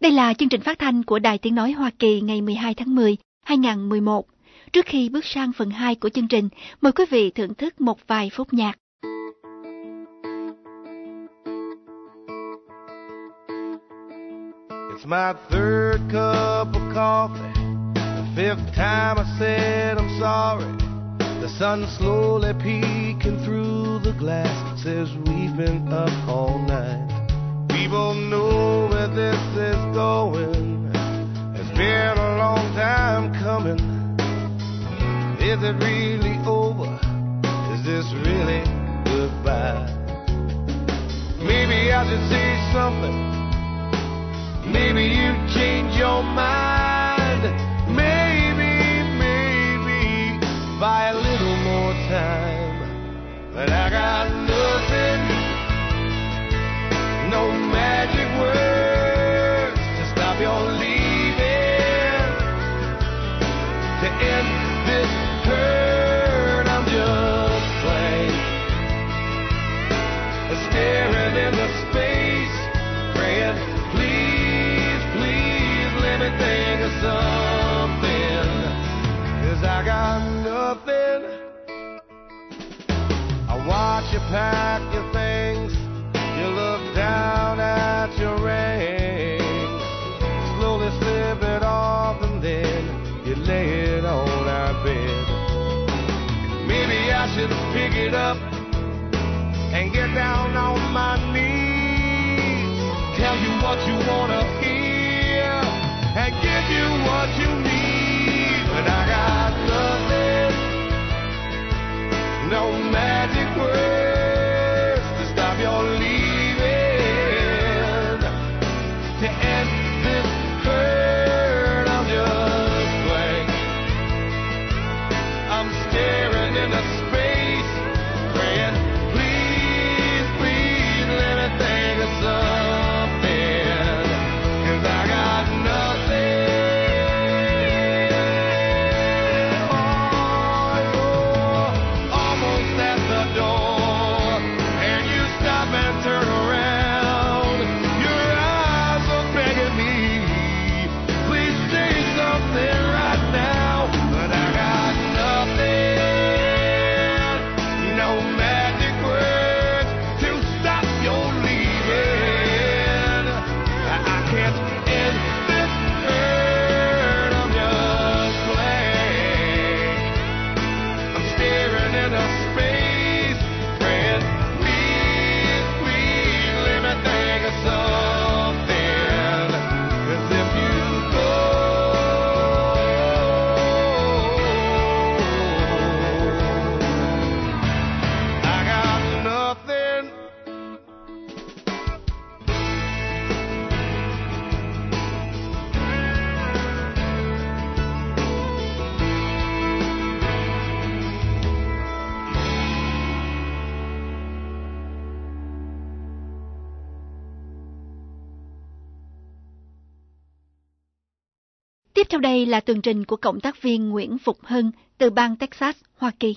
Đây là chương trình phát thanh của Đài Tiếng Nói Hoa Kỳ ngày 12 tháng 10, 2011. Trước khi bước sang phần 2 của chương trình, mời quý vị thưởng thức một vài phút nhạc. My third cup of coffee, the fifth time I said I'm sorry. The sun slowly peeking through the glass says we've been up all night. We both know where this is going. It's been a long time coming. Is it really over? Is this really goodbye? Maybe I should say something Maybe you change your mind. Tiếp theo đây là tường trình của cộng tác viên Nguyễn Phục Hưng từ bang Texas, Hoa Kỳ.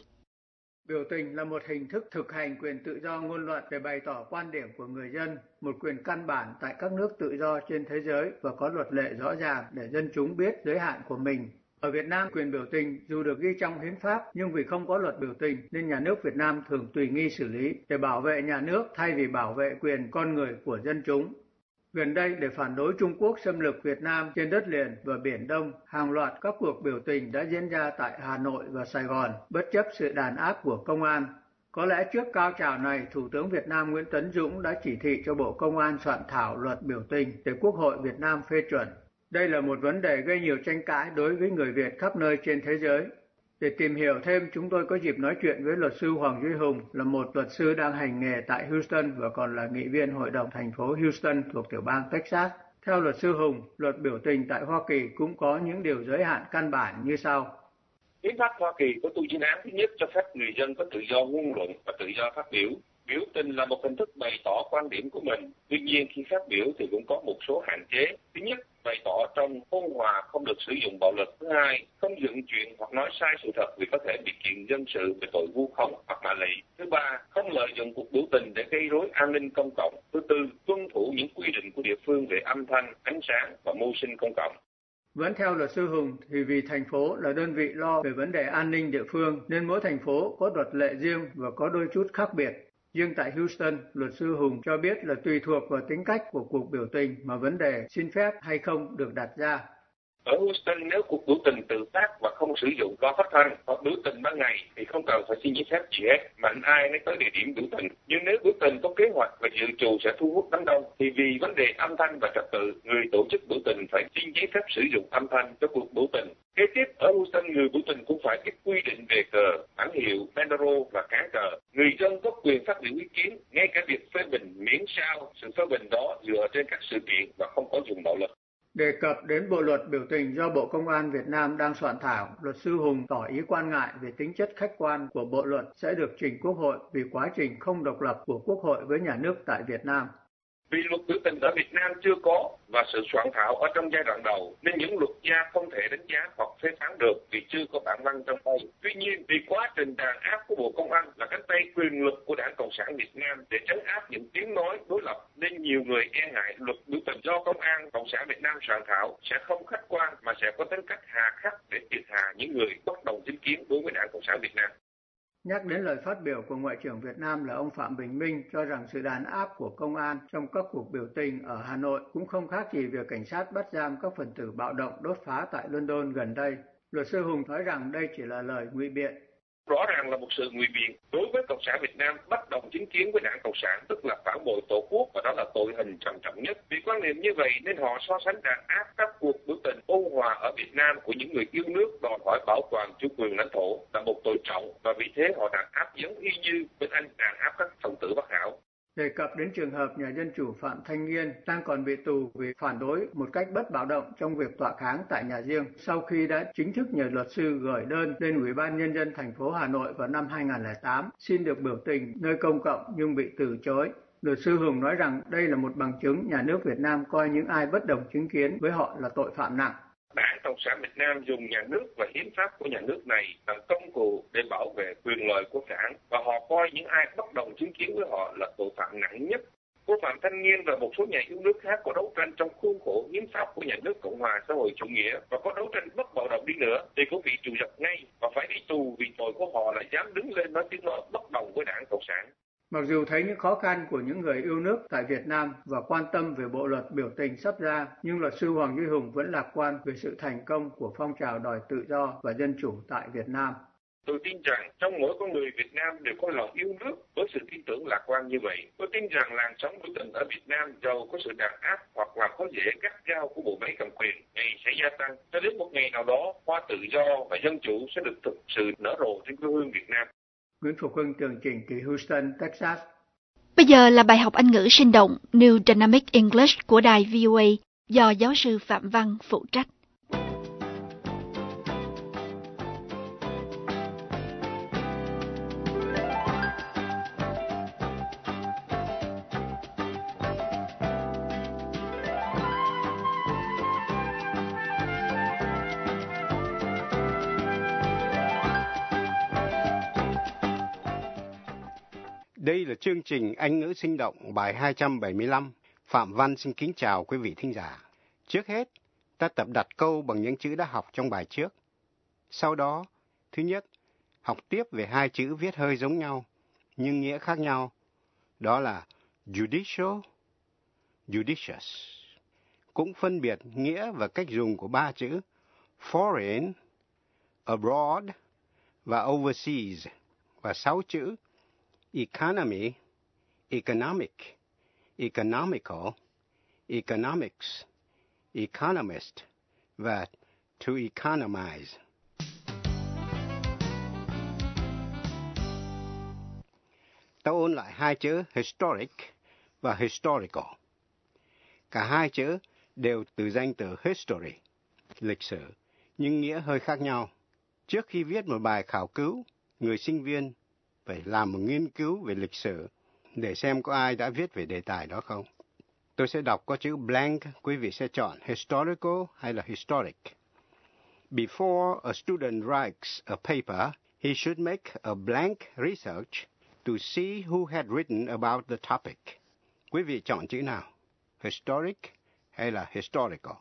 Biểu tình là một hình thức thực hành quyền tự do ngôn luận để bày tỏ quan điểm của người dân, một quyền căn bản tại các nước tự do trên thế giới và có luật lệ rõ ràng để dân chúng biết giới hạn của mình. Ở Việt Nam, quyền biểu tình dù được ghi trong hiến pháp nhưng vì không có luật biểu tình nên nhà nước Việt Nam thường tùy nghi xử lý để bảo vệ nhà nước thay vì bảo vệ quyền con người của dân chúng. Gần đây, để phản đối Trung Quốc xâm lược Việt Nam trên đất liền và Biển Đông, hàng loạt các cuộc biểu tình đã diễn ra tại Hà Nội và Sài Gòn, bất chấp sự đàn áp của công an. Có lẽ trước cao trào này, Thủ tướng Việt Nam Nguyễn Tấn Dũng đã chỉ thị cho Bộ Công an soạn thảo luật biểu tình để Quốc hội Việt Nam phê chuẩn. Đây là một vấn đề gây nhiều tranh cãi đối với người Việt khắp nơi trên thế giới. Để tìm hiểu thêm, chúng tôi có dịp nói chuyện với luật sư Hoàng Duy Hùng, là một luật sư đang hành nghề tại Houston và còn là nghị viên Hội đồng thành phố Houston thuộc tiểu bang Texas. Theo luật sư Hùng, luật biểu tình tại Hoa Kỳ cũng có những điều giới hạn căn bản như sau. Hiến pháp Hoa Kỳ có tu chính án thứ nhất cho phép người dân có tự do ngôn luận và tự do phát biểu. Biểu tình là một hình thức bày tỏ quan điểm của mình. Tuy nhiên khi phát biểu thì cũng có một số hạn chế. Thứ nhất, bày tỏ trong ôn hòa không được sử dụng bạo lực. Thứ hai, không dựng chuyện hoặc nói sai sự thật vì có thể bị kiện dân sự về tội vu khống hoặc là lị. Thứ ba, không lợi dụng cuộc biểu tình để gây rối an ninh công cộng. Thứ tư, tuân thủ những quy định của địa phương về âm thanh, ánh sáng và mưu sinh công cộng. Vẫn theo luật sư Hùng thì vì thành phố là đơn vị lo về vấn đề an ninh địa phương nên mỗi thành phố có luật lệ riêng và có đôi chút khác biệt. Riêng tại Houston, luật sư Hùng cho biết là tùy thuộc vào tính cách của cuộc biểu tình mà vấn đề xin phép hay không được đặt ra. Ở Houston nếu cuộc biểu tình tự phát và không sử dụng loa phát thanh hoặc biểu tình ban ngày thì không cần phải xin giấy phép gì hết, mạnh ai nấy tới địa điểm biểu tình. Nhưng nếu biểu tình có kế hoạch và dự trù sẽ thu hút đám đông thì vì vấn đề âm thanh và trật tự, người tổ chức biểu tình phải xin giấy phép sử dụng âm thanh cho cuộc biểu tình. Kế tiếp ở Houston, người biểu tình cũng phải các quy định về cờ, bản hiệu, bandero và cán cờ. Người dân có quyền phát biểu ý kiến, ngay cả việc phê bình miễn sao sự phê bình đó dựa trên các sự kiện và không có dùng bạo lực. Đề cập đến bộ luật biểu tình do Bộ Công an Việt Nam đang soạn thảo, luật sư Hùng tỏ ý quan ngại về tính chất khách quan của bộ luật sẽ được trình Quốc hội vì quá trình không độc lập của Quốc hội với nhà nước tại Việt Nam. Vì luật biểu tình ở Việt Nam chưa có và sự soạn thảo ở trong giai đoạn đầu nên những luật gia không thể đánh giá hoặc phê phán được vì chưa có bản văn trong tay. Tuy nhiên, vì quá trình đàn áp của Bộ Công an là cánh tay quyền lực của Đảng Cộng sản Việt Nam để trấn áp những tiếng nói đối lập nên nhiều người e ngại luật biểu tình do Công an Cộng sản Việt Nam soạn thảo sẽ không khách quan mà sẽ có tính cách hà khắc để triệt hạ những người bất đồng chính kiến đối với Đảng Cộng sản Việt Nam. Nhắc đến lời phát biểu của Ngoại trưởng Việt Nam là ông Phạm Bình Minh cho rằng sự đàn áp của công an trong các cuộc biểu tình ở Hà Nội cũng không khác gì việc cảnh sát bắt giam các phần tử bạo động đốt phá tại London gần đây. Luật sư Hùng nói rằng đây chỉ là lời ngụy biện. Rõ ràng là một sự ngụy biện đối với Cộng sản Việt Nam bất đồng chính kiến với Đảng Cộng sản, tức là phản bội Tổ quốc, và đó là tội hình trầm trọng nhất. Vì quan niệm như vậy nên họ so sánh đàn áp các cuộc biểu tình ôn hòa ở Việt Nam của những người yêu nước đòi hỏi bảo toàn chủ quyền lãnh thổ là một tội trọng, và vì thế họ đàn áp giống y như bên Anh đàn áp các phần tử bất hảo. Đề cập đến trường hợp nhà dân chủ Phạm Thanh Nghiên đang còn bị tù vì phản đối một cách bất bạo động trong việc tọa kháng tại nhà riêng sau khi đã chính thức nhờ luật sư gửi đơn lên Ủy ban Nhân dân thành phố Hà Nội vào năm 2008 xin được biểu tình nơi công cộng nhưng bị từ chối. Luật sư Hùng nói rằng đây là một bằng chứng nhà nước Việt Nam coi những ai bất đồng chứng kiến với họ là tội phạm nặng. Đảng Cộng sản Việt Nam dùng nhà nước và hiến pháp của nhà nước này làm công cụ để bảo vệ quyền lợi của đảng và họ coi những ai bất đồng chứng kiến với họ là tội phạm nặng nhất. Cô Phạm Thanh Nghiên và một số nhà yêu nước khác có đấu tranh trong khuôn khổ hiến pháp của nhà nước Cộng hòa xã hội chủ nghĩa và có đấu tranh bất bạo động đi nữa thì cũng bị trù dập ngay và phải đi tù vì tội của họ là dám đứng lên nói tiếng nói bất đồng với đảng Cộng sản. Mặc dù thấy những khó khăn của những người yêu nước tại Việt Nam và quan tâm về bộ luật biểu tình sắp ra, nhưng luật sư Hoàng Duy Hùng vẫn lạc quan về sự thành công của phong trào đòi tự do và dân chủ tại Việt Nam. Tôi tin rằng trong mỗi con người Việt Nam đều có lòng yêu nước với sự tin tưởng lạc quan như vậy. Tôi tin rằng làn sóng biểu tình ở Việt Nam giàu có sự đàn áp hoặc là có dễ gắt gao của bộ máy cầm quyền ngày sẽ gia tăng. Cho đến một ngày nào đó, hoa tự do và dân chủ sẽ được thực sự nở rộ trên quê hương Việt Nam. Nguyễn Phục Hưng tường trình từ Houston, Texas. Bây giờ là bài học Anh ngữ sinh động New Dynamic English của đài VOA do giáo sư Phạm Văn phụ trách. Đây là chương trình Anh ngữ sinh động bài 275. Phạm Văn xin kính chào quý vị thính giả. Trước hết, ta tập đặt câu bằng những chữ đã học trong bài trước. Sau đó, thứ nhất, học tiếp về hai chữ viết hơi giống nhau, nhưng nghĩa khác nhau. Đó là judicial, judicious. Cũng phân biệt nghĩa và cách dùng của ba chữ foreign, abroad và overseas và sáu chữ economy, economic, economical, economics, economist và to economize. Ta ôn lại hai chữ historic và historical. Cả hai chữ đều từ danh từ history, lịch sử, nhưng nghĩa hơi khác nhau. Trước khi viết một bài khảo cứu, người sinh viên phải làm một nghiên cứu về lịch sử để xem có ai đã viết về đề tài đó không. Tôi sẽ đọc có chữ blank, quý vị sẽ chọn historical hay là historic. Before a student writes a paper, he should make a blank research to see who had written about the topic. Quý vị chọn chữ nào? Historic hay là historical?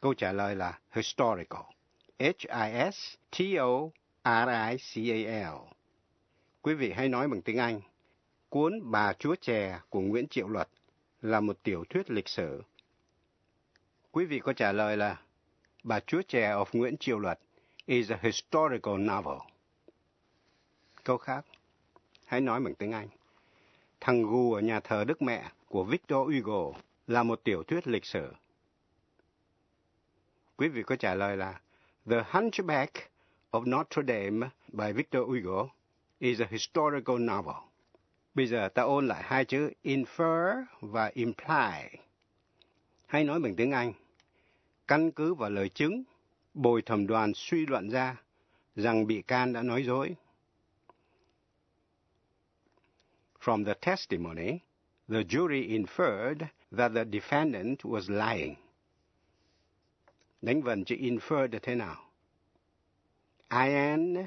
Câu trả lời là historical. H-I-S-T-O R-I-C-A-L. Quý vị hãy nói bằng tiếng Anh. Cuốn Bà Chúa Chè của Nguyễn Triệu Luật là một tiểu thuyết lịch sử. Quý vị có trả lời là Bà Chúa Chè of Nguyễn Triệu Luật is a historical novel. Câu khác, hãy nói bằng tiếng Anh. Thằng Gù ở nhà thờ Đức Mẹ của Victor Hugo là một tiểu thuyết lịch sử. Quý vị có trả lời là The Hunchback of Notre Dame by Victor Hugo is a historical novel. Bây giờ ta ôn lại hai chữ infer và imply. Hay nói bằng tiếng Anh, căn cứ vào lời chứng, bồi thẩm đoàn suy luận ra rằng bị can đã nói dối. From the testimony, the jury inferred that the defendant was lying. Đánh vần chữ inferred thế nào? I-N-F-E-R-R-E-D.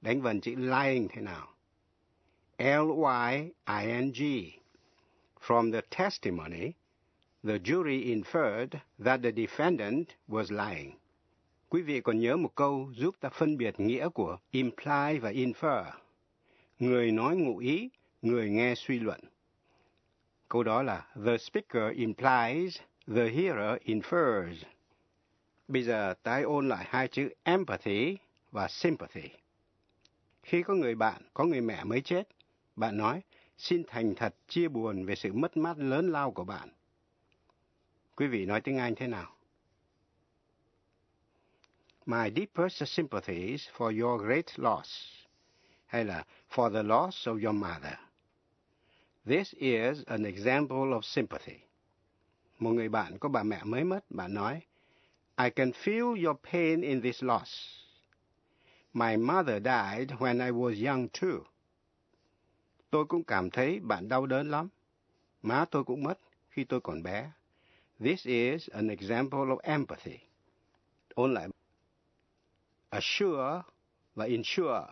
Đánh vần chữ lying thế nào? L-Y-I-N-G. From the testimony, the jury inferred that the defendant was lying. Quý vị còn nhớ một câu giúp ta phân biệt nghĩa của imply và infer. Người nói ngụ ý, người nghe suy luận. Câu đó là The speaker implies, the hearer infers. Bây giờ tái ôn lại hai chữ empathy và sympathy. Khi có người bạn, có người mẹ mới chết, bạn nói, xin thành thật chia buồn về sự mất mát lớn lao của bạn. Quý vị nói tiếng Anh thế nào? My deepest sympathies for your great loss. Hay là for the loss of your mother. This is an example of sympathy. Một người bạn có bà mẹ mới mất, bạn nói, I can feel your pain in this loss. My mother died when I was young, too. Tôi cũng cảm thấy bạn đau đớn lắm. Má tôi cũng mất khi tôi còn bé. This is an example of empathy. Ôn lại. Assure và insure.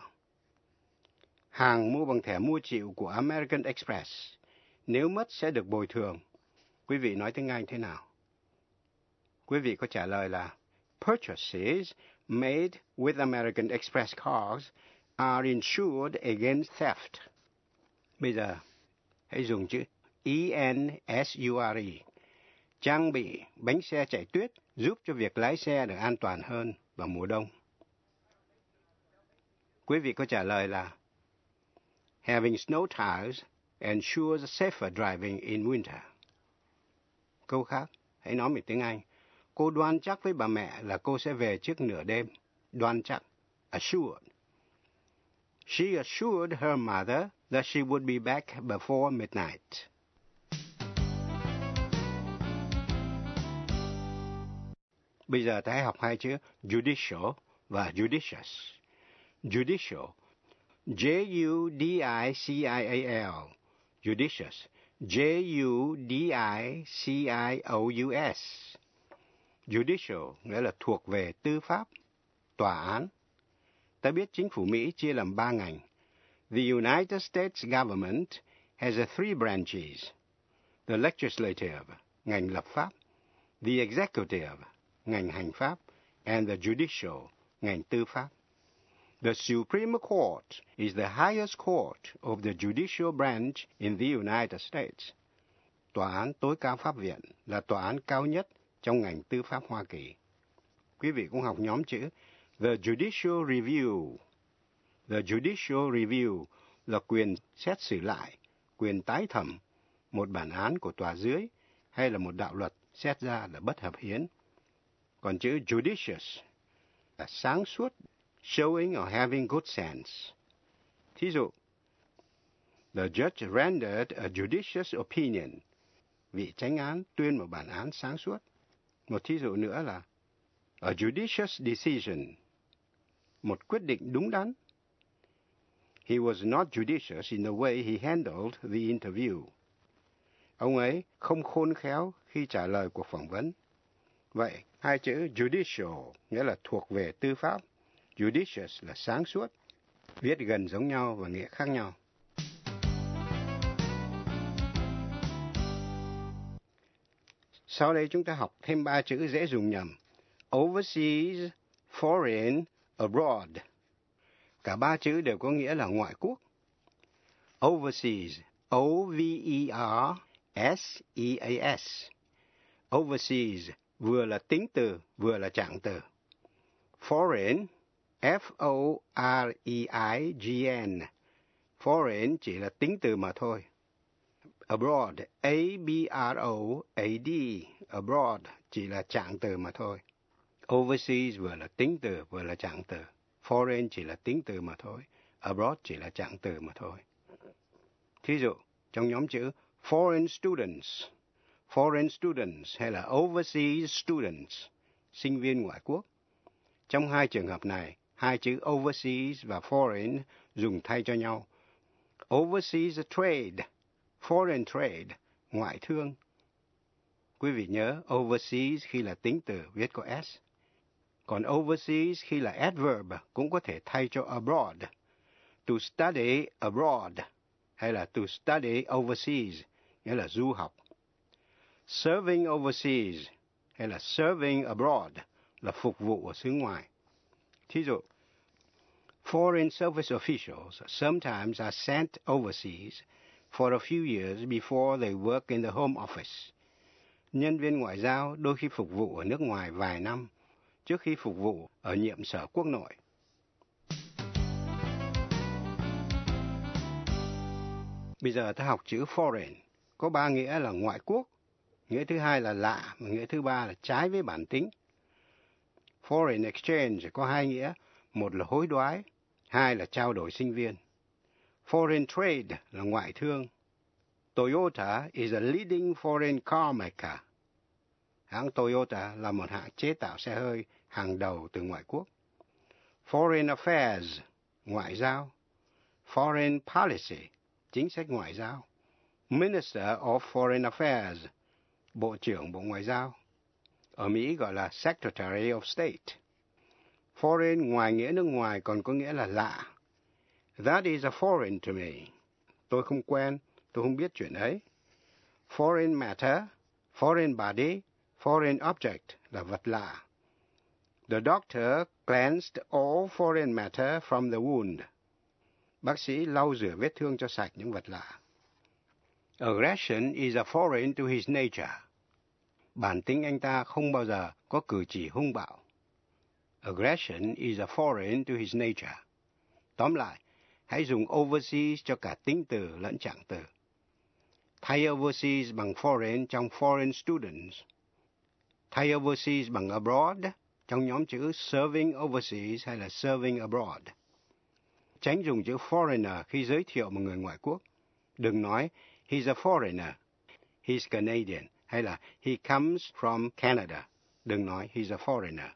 Hàng mua bằng thẻ mua chịu của American Express. Nếu mất sẽ được bồi thường. Quý vị nói tiếng Anh thế nào? Quý vị có trả lời là Purchases made with American Express cards are insured against theft. Bây giờ, hãy dùng chữ E-N-S-U-R-E. Trang bị bánh xe chạy tuyết giúp cho việc lái xe được an toàn hơn vào mùa đông. Quý vị có trả lời là Having snow tires ensures safer driving in winter. Câu khác, hãy nói bằng tiếng Anh. Cô đoan chắc với bà mẹ là cô sẽ về trước nửa đêm. Đoan chắc, assured. She assured her mother that she would be back before midnight. Bây giờ ta hãy học hai chữ judicial và judicious. Judicial, J-U-D-I-C-I-A-L, judicious, J-U-D-I-C-I-O-U-S. Judicial nghĩa là thuộc về tư pháp, tòa án. Ta biết chính phủ Mỹ chia làm ba ngành. The United States government has a three branches. The legislative, ngành lập pháp. The executive, ngành hành pháp. And the judicial, ngành tư pháp. The Supreme Court is the highest court of the judicial branch in the United States. Tòa án tối cao pháp viện là tòa án cao nhất trong ngành tư pháp Hoa Kỳ. Quý vị cũng học nhóm chữ The Judicial Review. The Judicial Review là quyền xét xử lại, quyền tái thẩm một bản án của tòa dưới hay là một đạo luật xét ra là bất hợp hiến. Còn chữ judicious là sáng suốt, showing or having good sense. Thí dụ, The judge rendered a judicious opinion. Vị tránh án tuyên một bản án sáng suốt. Một thí dụ nữa là a judicious decision. Một quyết định đúng đắn. He was not judicious in the way he handled the interview. Ông ấy không khôn khéo khi trả lời cuộc phỏng vấn. Vậy, hai chữ judicial nghĩa là thuộc về tư pháp. Judicious là sáng suốt. Viết gần giống nhau và nghĩa khác nhau. Sau đây chúng ta học thêm ba chữ dễ dùng nhầm. Overseas, foreign, abroad. Cả ba chữ đều có nghĩa là ngoại quốc. Overseas, O-V-E-R-S-E-A-S. Overseas vừa là tính từ, vừa là trạng từ. Foreign, F-O-R-E-I-G-N. Foreign chỉ là tính từ mà thôi. Abroad, A-B-R-O-A-D. Abroad chỉ là trạng từ mà thôi. Overseas vừa là tính từ vừa là trạng từ. Foreign chỉ là tính từ mà thôi. Abroad chỉ là trạng từ mà thôi. Thí dụ, trong nhóm chữ foreign students, foreign students hay là overseas students, sinh viên ngoại quốc. Trong hai trường hợp này, hai chữ overseas và foreign dùng thay cho nhau. Overseas trade, foreign trade, ngoại thương. Quý vị nhớ, overseas khi là tính từ viết có S. Còn overseas khi là adverb cũng có thể thay cho abroad. To study abroad hay là to study overseas, nghĩa là du học. Serving overseas hay là serving abroad là phục vụ ở xứ ngoài. Thí dụ, foreign service officials sometimes are sent overseas for a few years before they work in the home office. Nhân viên ngoại giao đôi khi phục vụ ở nước ngoài vài năm trước khi phục vụ ở nhiệm sở quốc nội. Bây giờ ta học chữ foreign, có ba nghĩa là ngoại quốc, nghĩa thứ hai là lạ, và nghĩa thứ ba là trái với bản tính. Foreign exchange có hai nghĩa, một là hối đoái, hai là trao đổi sinh viên. Foreign trade là ngoại thương. Toyota is a leading foreign car maker. Hãng Toyota là một hãng chế tạo xe hơi hàng đầu từ ngoại quốc. Foreign affairs, ngoại giao. Foreign policy, chính sách ngoại giao. Minister of Foreign Affairs, Bộ trưởng Bộ Ngoại giao. Ở Mỹ gọi là Secretary of State. Foreign ngoài nghĩa nước ngoài còn có nghĩa là lạ. That is a foreign to me. Tôi không quen, tôi không biết chuyện ấy. Foreign matter, foreign body, foreign object là vật lạ. The doctor cleansed all foreign matter from the wound. Bác sĩ lau rửa vết thương cho sạch những vật lạ. Aggression is a foreign to his nature. Bản tính anh ta không bao giờ có cử chỉ hung bạo. Aggression is a foreign to his nature. Tóm lại, hãy dùng overseas cho cả tính từ lẫn trạng từ. Thay overseas bằng foreign trong foreign students. Thay overseas bằng abroad trong nhóm chữ serving overseas hay là serving abroad. Tránh dùng chữ foreigner khi giới thiệu một người ngoại quốc. Đừng nói he's a foreigner, he's Canadian hay là he comes from Canada. Đừng nói he's a foreigner.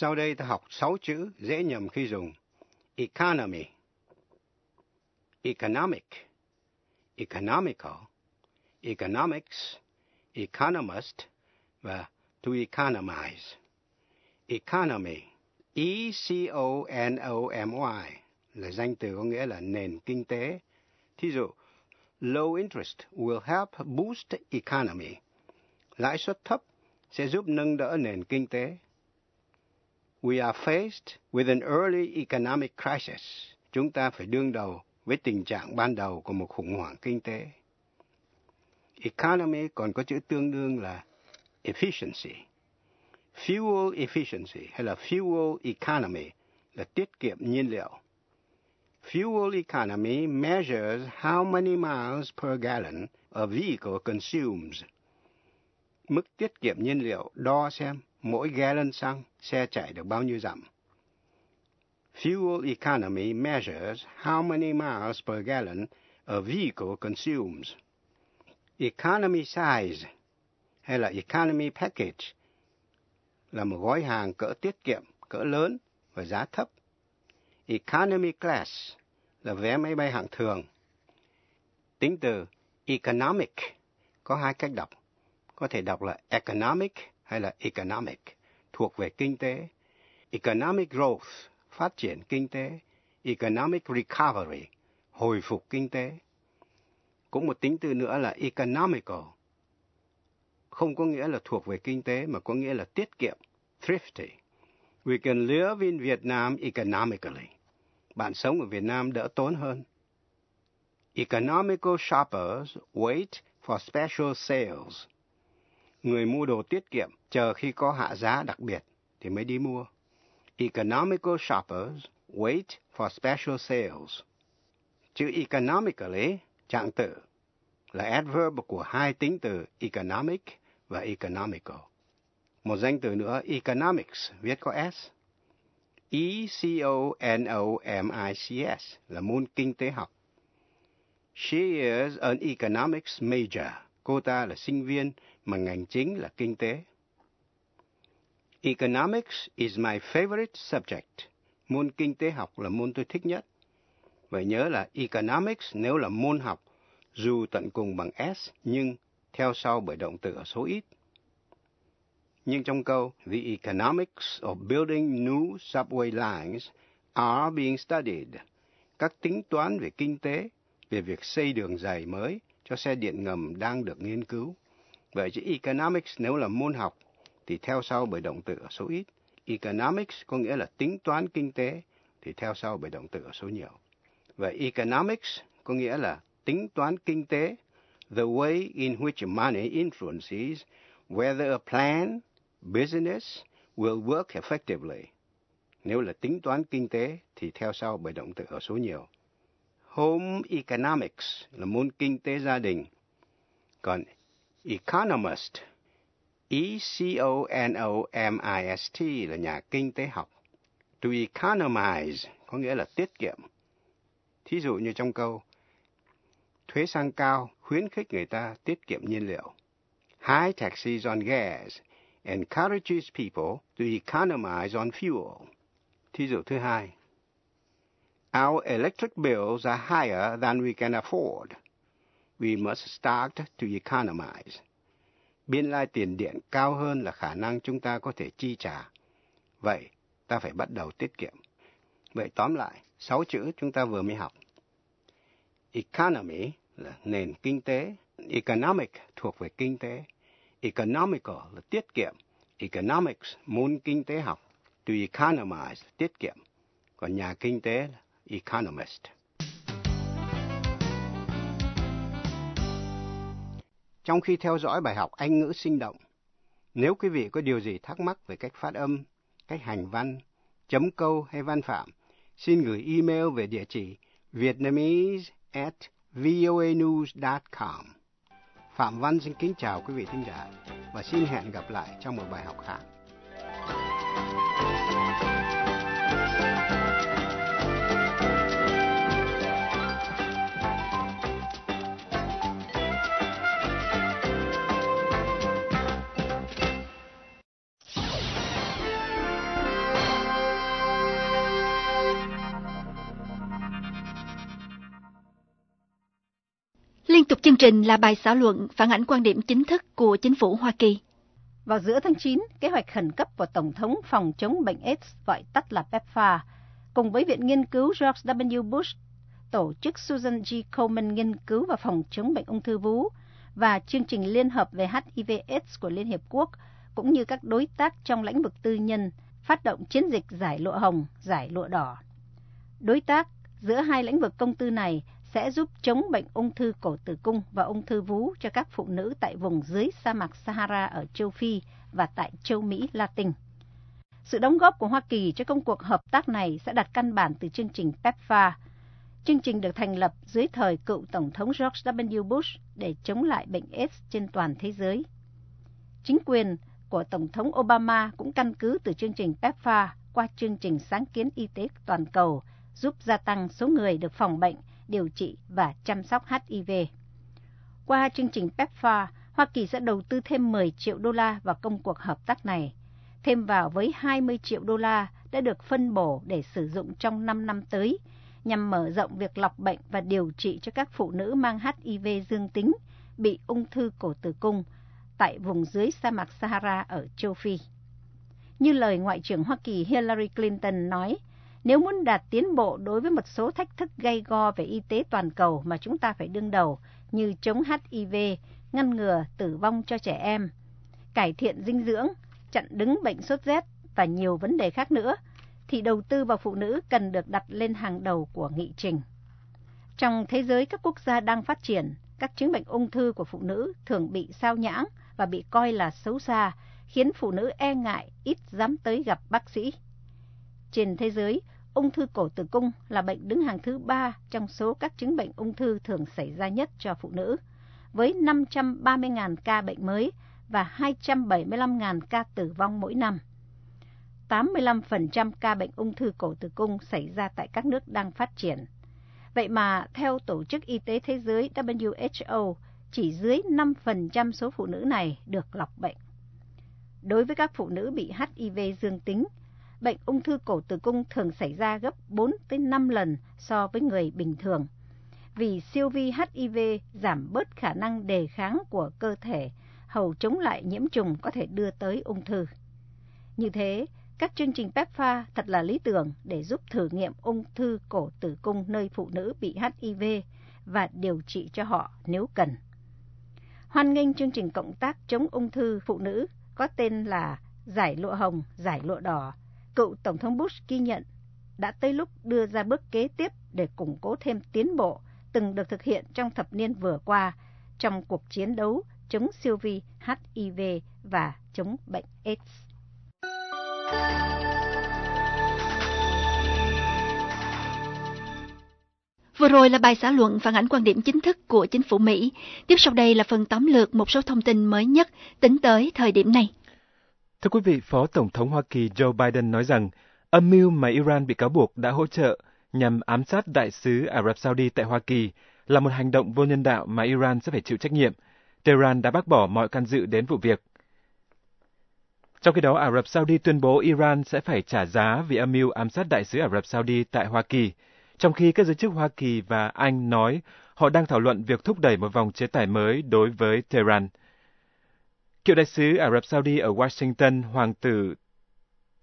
Sau đây ta học sáu chữ dễ nhầm khi dùng. Economy, economic, economical, economics, economist và to economize. Economy, E-C-O-N-O-M-Y là danh từ có nghĩa là nền kinh tế. Thí dụ, low interest will help boost economy. Lãi suất thấp sẽ giúp nâng đỡ nền kinh tế. We are faced with an early economic crisis. Chúng ta phải đương đầu với tình trạng ban đầu của một khủng hoảng kinh tế. Economy còn có chữ tương đương là efficiency. Fuel efficiency hay là fuel economy là tiết kiệm nhiên liệu. Fuel economy measures how many miles per gallon a vehicle consumes. Mức tiết kiệm nhiên liệu đo xem mỗi gallon xăng xe chạy được bao nhiêu dặm. Fuel economy measures how many miles per gallon a vehicle consumes. Economy size hay là economy package là một gói hàng cỡ tiết kiệm, cỡ lớn và giá thấp. Economy class là vé máy bay hạng thường. Tính từ economic có hai cách đọc. Có thể đọc là economic hay là economic, thuộc về kinh tế. Economic growth, phát triển kinh tế. Economic recovery, hồi phục kinh tế. Cũng một tính từ nữa là economical, không có nghĩa là thuộc về kinh tế mà có nghĩa là tiết kiệm, thrifty. We can live in Vietnam economically. Bạn sống ở Việt Nam đỡ tốn hơn. Economical shoppers wait for special sales. Người mua đồ tiết kiệm chờ khi có hạ giá đặc biệt thì mới đi mua. Economical shoppers wait for special sales. Chữ economically Trạng tử, là adverb của hai tính từ economic và economical. Một danh từ nữa, economics, viết có S. E-C-O-N-O-M-I-C-S là môn kinh tế học. She is an economics major. Cô ta là sinh viên mà ngành chính là kinh tế. Economics is my favorite subject. Môn kinh tế học là môn tôi thích nhất. Vậy nhớ là economics nếu là môn học, dù tận cùng bằng S nhưng theo sau bởi động từ ở số ít. Nhưng trong câu, the economics of building new subway lines are being studied. Các tính toán về kinh tế, về việc xây đường dày mới cho xe điện ngầm đang được nghiên cứu. Vậy chữ economics nếu là môn học thì theo sau bởi động từ ở số ít. Economics có nghĩa là tính toán kinh tế thì theo sau bởi động từ ở số nhiều. Và economics có nghĩa là tính toán kinh tế, the way in which money influences whether a plan, business will work effectively. Nếu là tính toán kinh tế thì theo sau bởi động từ ở số nhiều. Home economics là môn kinh tế gia đình. Còn economist E-C-O-N-O-M-I-S-T là nhà kinh tế học. To economize có nghĩa là tiết kiệm. Thí dụ như trong câu, thuế sang cao khuyến khích người ta tiết kiệm nhiên liệu. High taxes on gas encourages people to economize on fuel. Thí dụ thứ hai, Our electric bills are higher than we can afford. We must start to economize. Biên lai tiền điện cao hơn là khả năng chúng ta có thể chi trả. Vậy, ta phải bắt đầu tiết kiệm. Vậy tóm lại, sáu chữ chúng ta vừa mới học. Economy là nền kinh tế, economic thuộc về kinh tế, economical là tiết kiệm, economics môn kinh tế học, to economize tiết kiệm, còn nhà kinh tế là economist. Trong khi theo dõi bài học Anh ngữ sinh động, nếu quý vị có điều gì thắc mắc về cách phát âm, cách hành văn, chấm câu hay văn phạm, xin gửi email về địa chỉ vietnamese at voanews.com. Phạm Văn xin kính chào quý vị thính giả và xin hẹn gặp lại trong một bài học khác. Tục chương trình là bài xã luận phản ảnh quan điểm chính thức của chính phủ Hoa Kỳ. Vào giữa tháng 9, kế hoạch khẩn cấp của Tổng thống phòng chống bệnh AIDS gọi tắt là PEPFAR, cùng với Viện Nghiên cứu George W. Bush, tổ chức Susan G. Komen nghiên cứu và phòng chống bệnh ung thư vú và chương trình liên hợp về HIV/AIDS của Liên Hiệp Quốc, cũng như các đối tác trong lĩnh vực tư nhân, phát động chiến dịch giải lụa hồng, giải lụa đỏ. Đối tác giữa hai lĩnh vực công tư này sẽ giúp chống bệnh ung thư cổ tử cung và ung thư vú cho các phụ nữ tại vùng dưới sa mạc Sahara ở châu Phi và tại châu Mỹ Latin. Sự đóng góp của Hoa Kỳ cho công cuộc hợp tác này sẽ đặt căn bản từ chương trình PEPFAR. Chương trình được thành lập dưới thời cựu Tổng thống George W. Bush để chống lại bệnh AIDS trên toàn thế giới. Chính quyền của Tổng thống Obama cũng căn cứ từ chương trình PEPFAR qua chương trình sáng kiến y tế toàn cầu, giúp gia tăng số người được phòng bệnh điều trị và chăm sóc HIV. Qua chương trình PEPFAR, Hoa Kỳ sẽ đầu tư thêm 10 triệu đô la vào công cuộc hợp tác này, thêm vào với 20 triệu đô la đã được phân bổ để sử dụng trong 5 năm tới, nhằm mở rộng việc lọc bệnh và điều trị cho các phụ nữ mang HIV dương tính bị ung thư cổ tử cung tại vùng dưới sa mạc Sahara ở châu Phi. Như lời Ngoại trưởng Hoa Kỳ Hillary Clinton nói, nếu muốn đạt tiến bộ đối với một số thách thức gây go về y tế toàn cầu mà chúng ta phải đương đầu, như chống HIV, ngăn ngừa tử vong cho trẻ em, cải thiện dinh dưỡng, chặn đứng bệnh sốt rét và nhiều vấn đề khác nữa, thì đầu tư vào phụ nữ cần được đặt lên hàng đầu của nghị trình. Trong thế giới các quốc gia đang phát triển, các chứng bệnh ung thư của phụ nữ thường bị sao nhãng và bị coi là xấu xa, khiến phụ nữ e ngại ít dám tới gặp bác sĩ. Trên thế giới, ung thư cổ tử cung là bệnh đứng hàng thứ ba trong số các chứng bệnh ung thư thường xảy ra nhất cho phụ nữ, với 530.000 ca bệnh mới và 275.000 ca tử vong mỗi năm. 85% ca bệnh ung thư cổ tử cung xảy ra tại các nước đang phát triển. Vậy mà, theo Tổ chức Y tế Thế giới WHO, chỉ dưới 5% số phụ nữ này được lọc bệnh. Đối với các phụ nữ bị HIV dương tính, bệnh ung thư cổ tử cung thường xảy ra gấp 4 tới 5 lần so với người bình thường. Vì siêu vi HIV giảm bớt khả năng đề kháng của cơ thể, hầu chống lại nhiễm trùng có thể đưa tới ung thư. Như thế, các chương trình PEPFAR thật là lý tưởng để giúp thử nghiệm ung thư cổ tử cung nơi phụ nữ bị HIV và điều trị cho họ nếu cần. Hoan nghênh chương trình cộng tác chống ung thư phụ nữ có tên là Giải lụa hồng, giải lụa đỏ. Cựu Tổng thống Bush ghi nhận, đã tới lúc đưa ra bước kế tiếp để củng cố thêm tiến bộ từng được thực hiện trong thập niên vừa qua trong cuộc chiến đấu chống siêu vi HIV và chống bệnh AIDS. Vừa rồi là bài xã luận phản ảnh quan điểm chính thức của chính phủ Mỹ. Tiếp sau đây là phần tóm lược một số thông tin mới nhất tính tới thời điểm này. Thưa quý vị, Phó Tổng thống Hoa Kỳ Joe Biden nói rằng âm mưu mà Iran bị cáo buộc đã hỗ trợ nhằm ám sát đại sứ Ả Rập Saudi tại Hoa Kỳ là một hành động vô nhân đạo mà Iran sẽ phải chịu trách nhiệm. Tehran đã bác bỏ mọi can dự đến vụ việc. Trong khi đó, Ả Rập Saudi tuyên bố Iran sẽ phải trả giá vì âm mưu ám sát đại sứ Ả Rập Saudi tại Hoa Kỳ, trong khi các giới chức Hoa Kỳ và Anh nói họ đang thảo luận việc thúc đẩy một vòng chế tài mới đối với Tehran. Cựu đại sứ Ả Rập Saudi ở Washington, Hoàng tử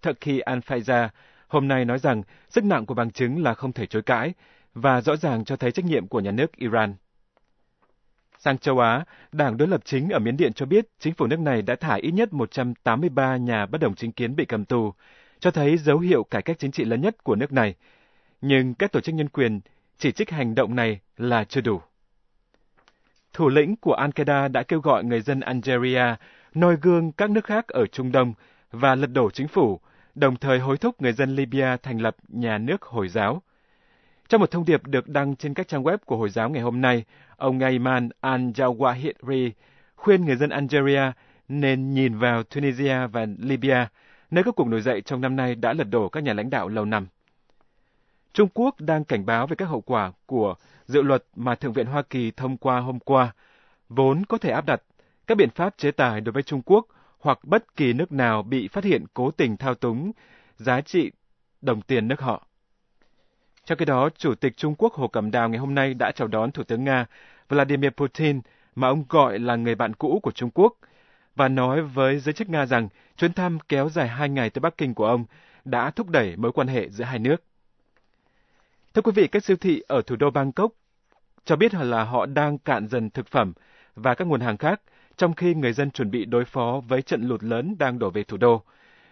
Turkey Al-Fayza, hôm nay nói rằng sức nặng của bằng chứng là không thể chối cãi và rõ ràng cho thấy trách nhiệm của nhà nước Iran. Sang châu Á, Đảng đối lập chính ở Miến Điện cho biết chính phủ nước này đã thả ít nhất 183 nhà bất đồng chính kiến bị cầm tù, cho thấy dấu hiệu cải cách chính trị lớn nhất của nước này. Nhưng các tổ chức nhân quyền chỉ trích hành động này là chưa đủ. Thủ lĩnh của Al-Qaeda đã kêu gọi người dân Algeria noi gương các nước khác ở Trung Đông và lật đổ chính phủ, đồng thời hối thúc người dân Libya thành lập nhà nước Hồi giáo. Trong một thông điệp được đăng trên các trang web của Hồi giáo ngày hôm nay, ông Ayman al-Jawahiri khuyên người dân Algeria nên nhìn vào Tunisia và Libya, nơi các cuộc nổi dậy trong năm nay đã lật đổ các nhà lãnh đạo lâu năm. Trung Quốc đang cảnh báo về các hậu quả của dự luật mà Thượng viện Hoa Kỳ thông qua hôm qua, vốn có thể áp đặt các biện pháp chế tài đối với Trung Quốc hoặc bất kỳ nước nào bị phát hiện cố tình thao túng giá trị đồng tiền nước họ. Trong khi đó, Chủ tịch Trung Quốc Hồ Cẩm Đào ngày hôm nay đã chào đón Thủ tướng Nga Vladimir Putin mà ông gọi là người bạn cũ của Trung Quốc, và nói với giới chức Nga rằng chuyến thăm kéo dài hai ngày tới Bắc Kinh của ông đã thúc đẩy mối quan hệ giữa hai nước. Thưa quý vị, các siêu thị ở thủ đô Bangkok cho biết là họ đang cạn dần thực phẩm và các nguồn hàng khác, trong khi người dân chuẩn bị đối phó với trận lụt lớn đang đổ về thủ đô.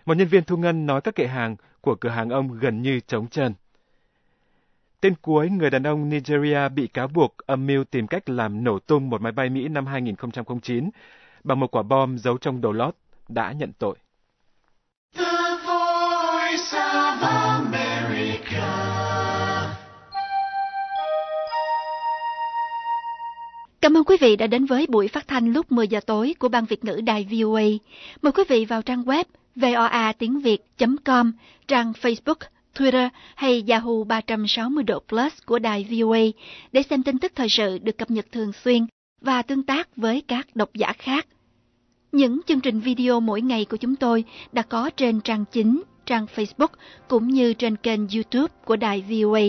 Một nhân viên thu ngân nói các kệ hàng của cửa hàng ông gần như trống trơn. Tên cuối, người đàn ông Nigeria bị cáo buộc âm mưu tìm cách làm nổ tung một máy bay Mỹ năm 2009 bằng một quả bom giấu trong đồ lót, đã nhận tội. The voice of America. Cảm ơn quý vị đã đến với buổi phát thanh lúc 10 giờ tối của Ban Việt ngữ Đài VOA. Mời quý vị vào trang web voa tiếng việt.com, trang Facebook, Twitter hay Yahoo 360 độ Plus của Đài VOA để xem tin tức thời sự được cập nhật thường xuyên và tương tác với các độc giả khác. Những chương trình video mỗi ngày của chúng tôi đã có trên trang chính, trang Facebook cũng như trên kênh YouTube của Đài VOA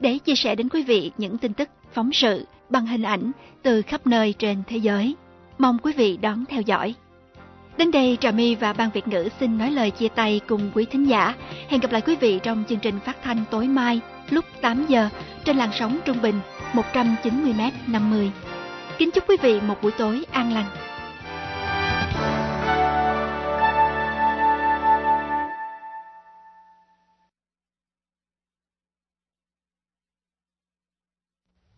để chia sẻ đến quý vị những tin tức phóng sự bằng hình ảnh từ khắp nơi trên thế giới. Mong quý vị đón theo dõi. Đến đây Trà My và Ban Việt ngữ xin nói lời chia tay cùng quý thính giả. Hẹn gặp lại quý vị trong chương trình phát thanh tối mai, lúc 8 giờ, trên làn sóng trung bình 190 m 50. Kính chúc quý vị một buổi tối an lành.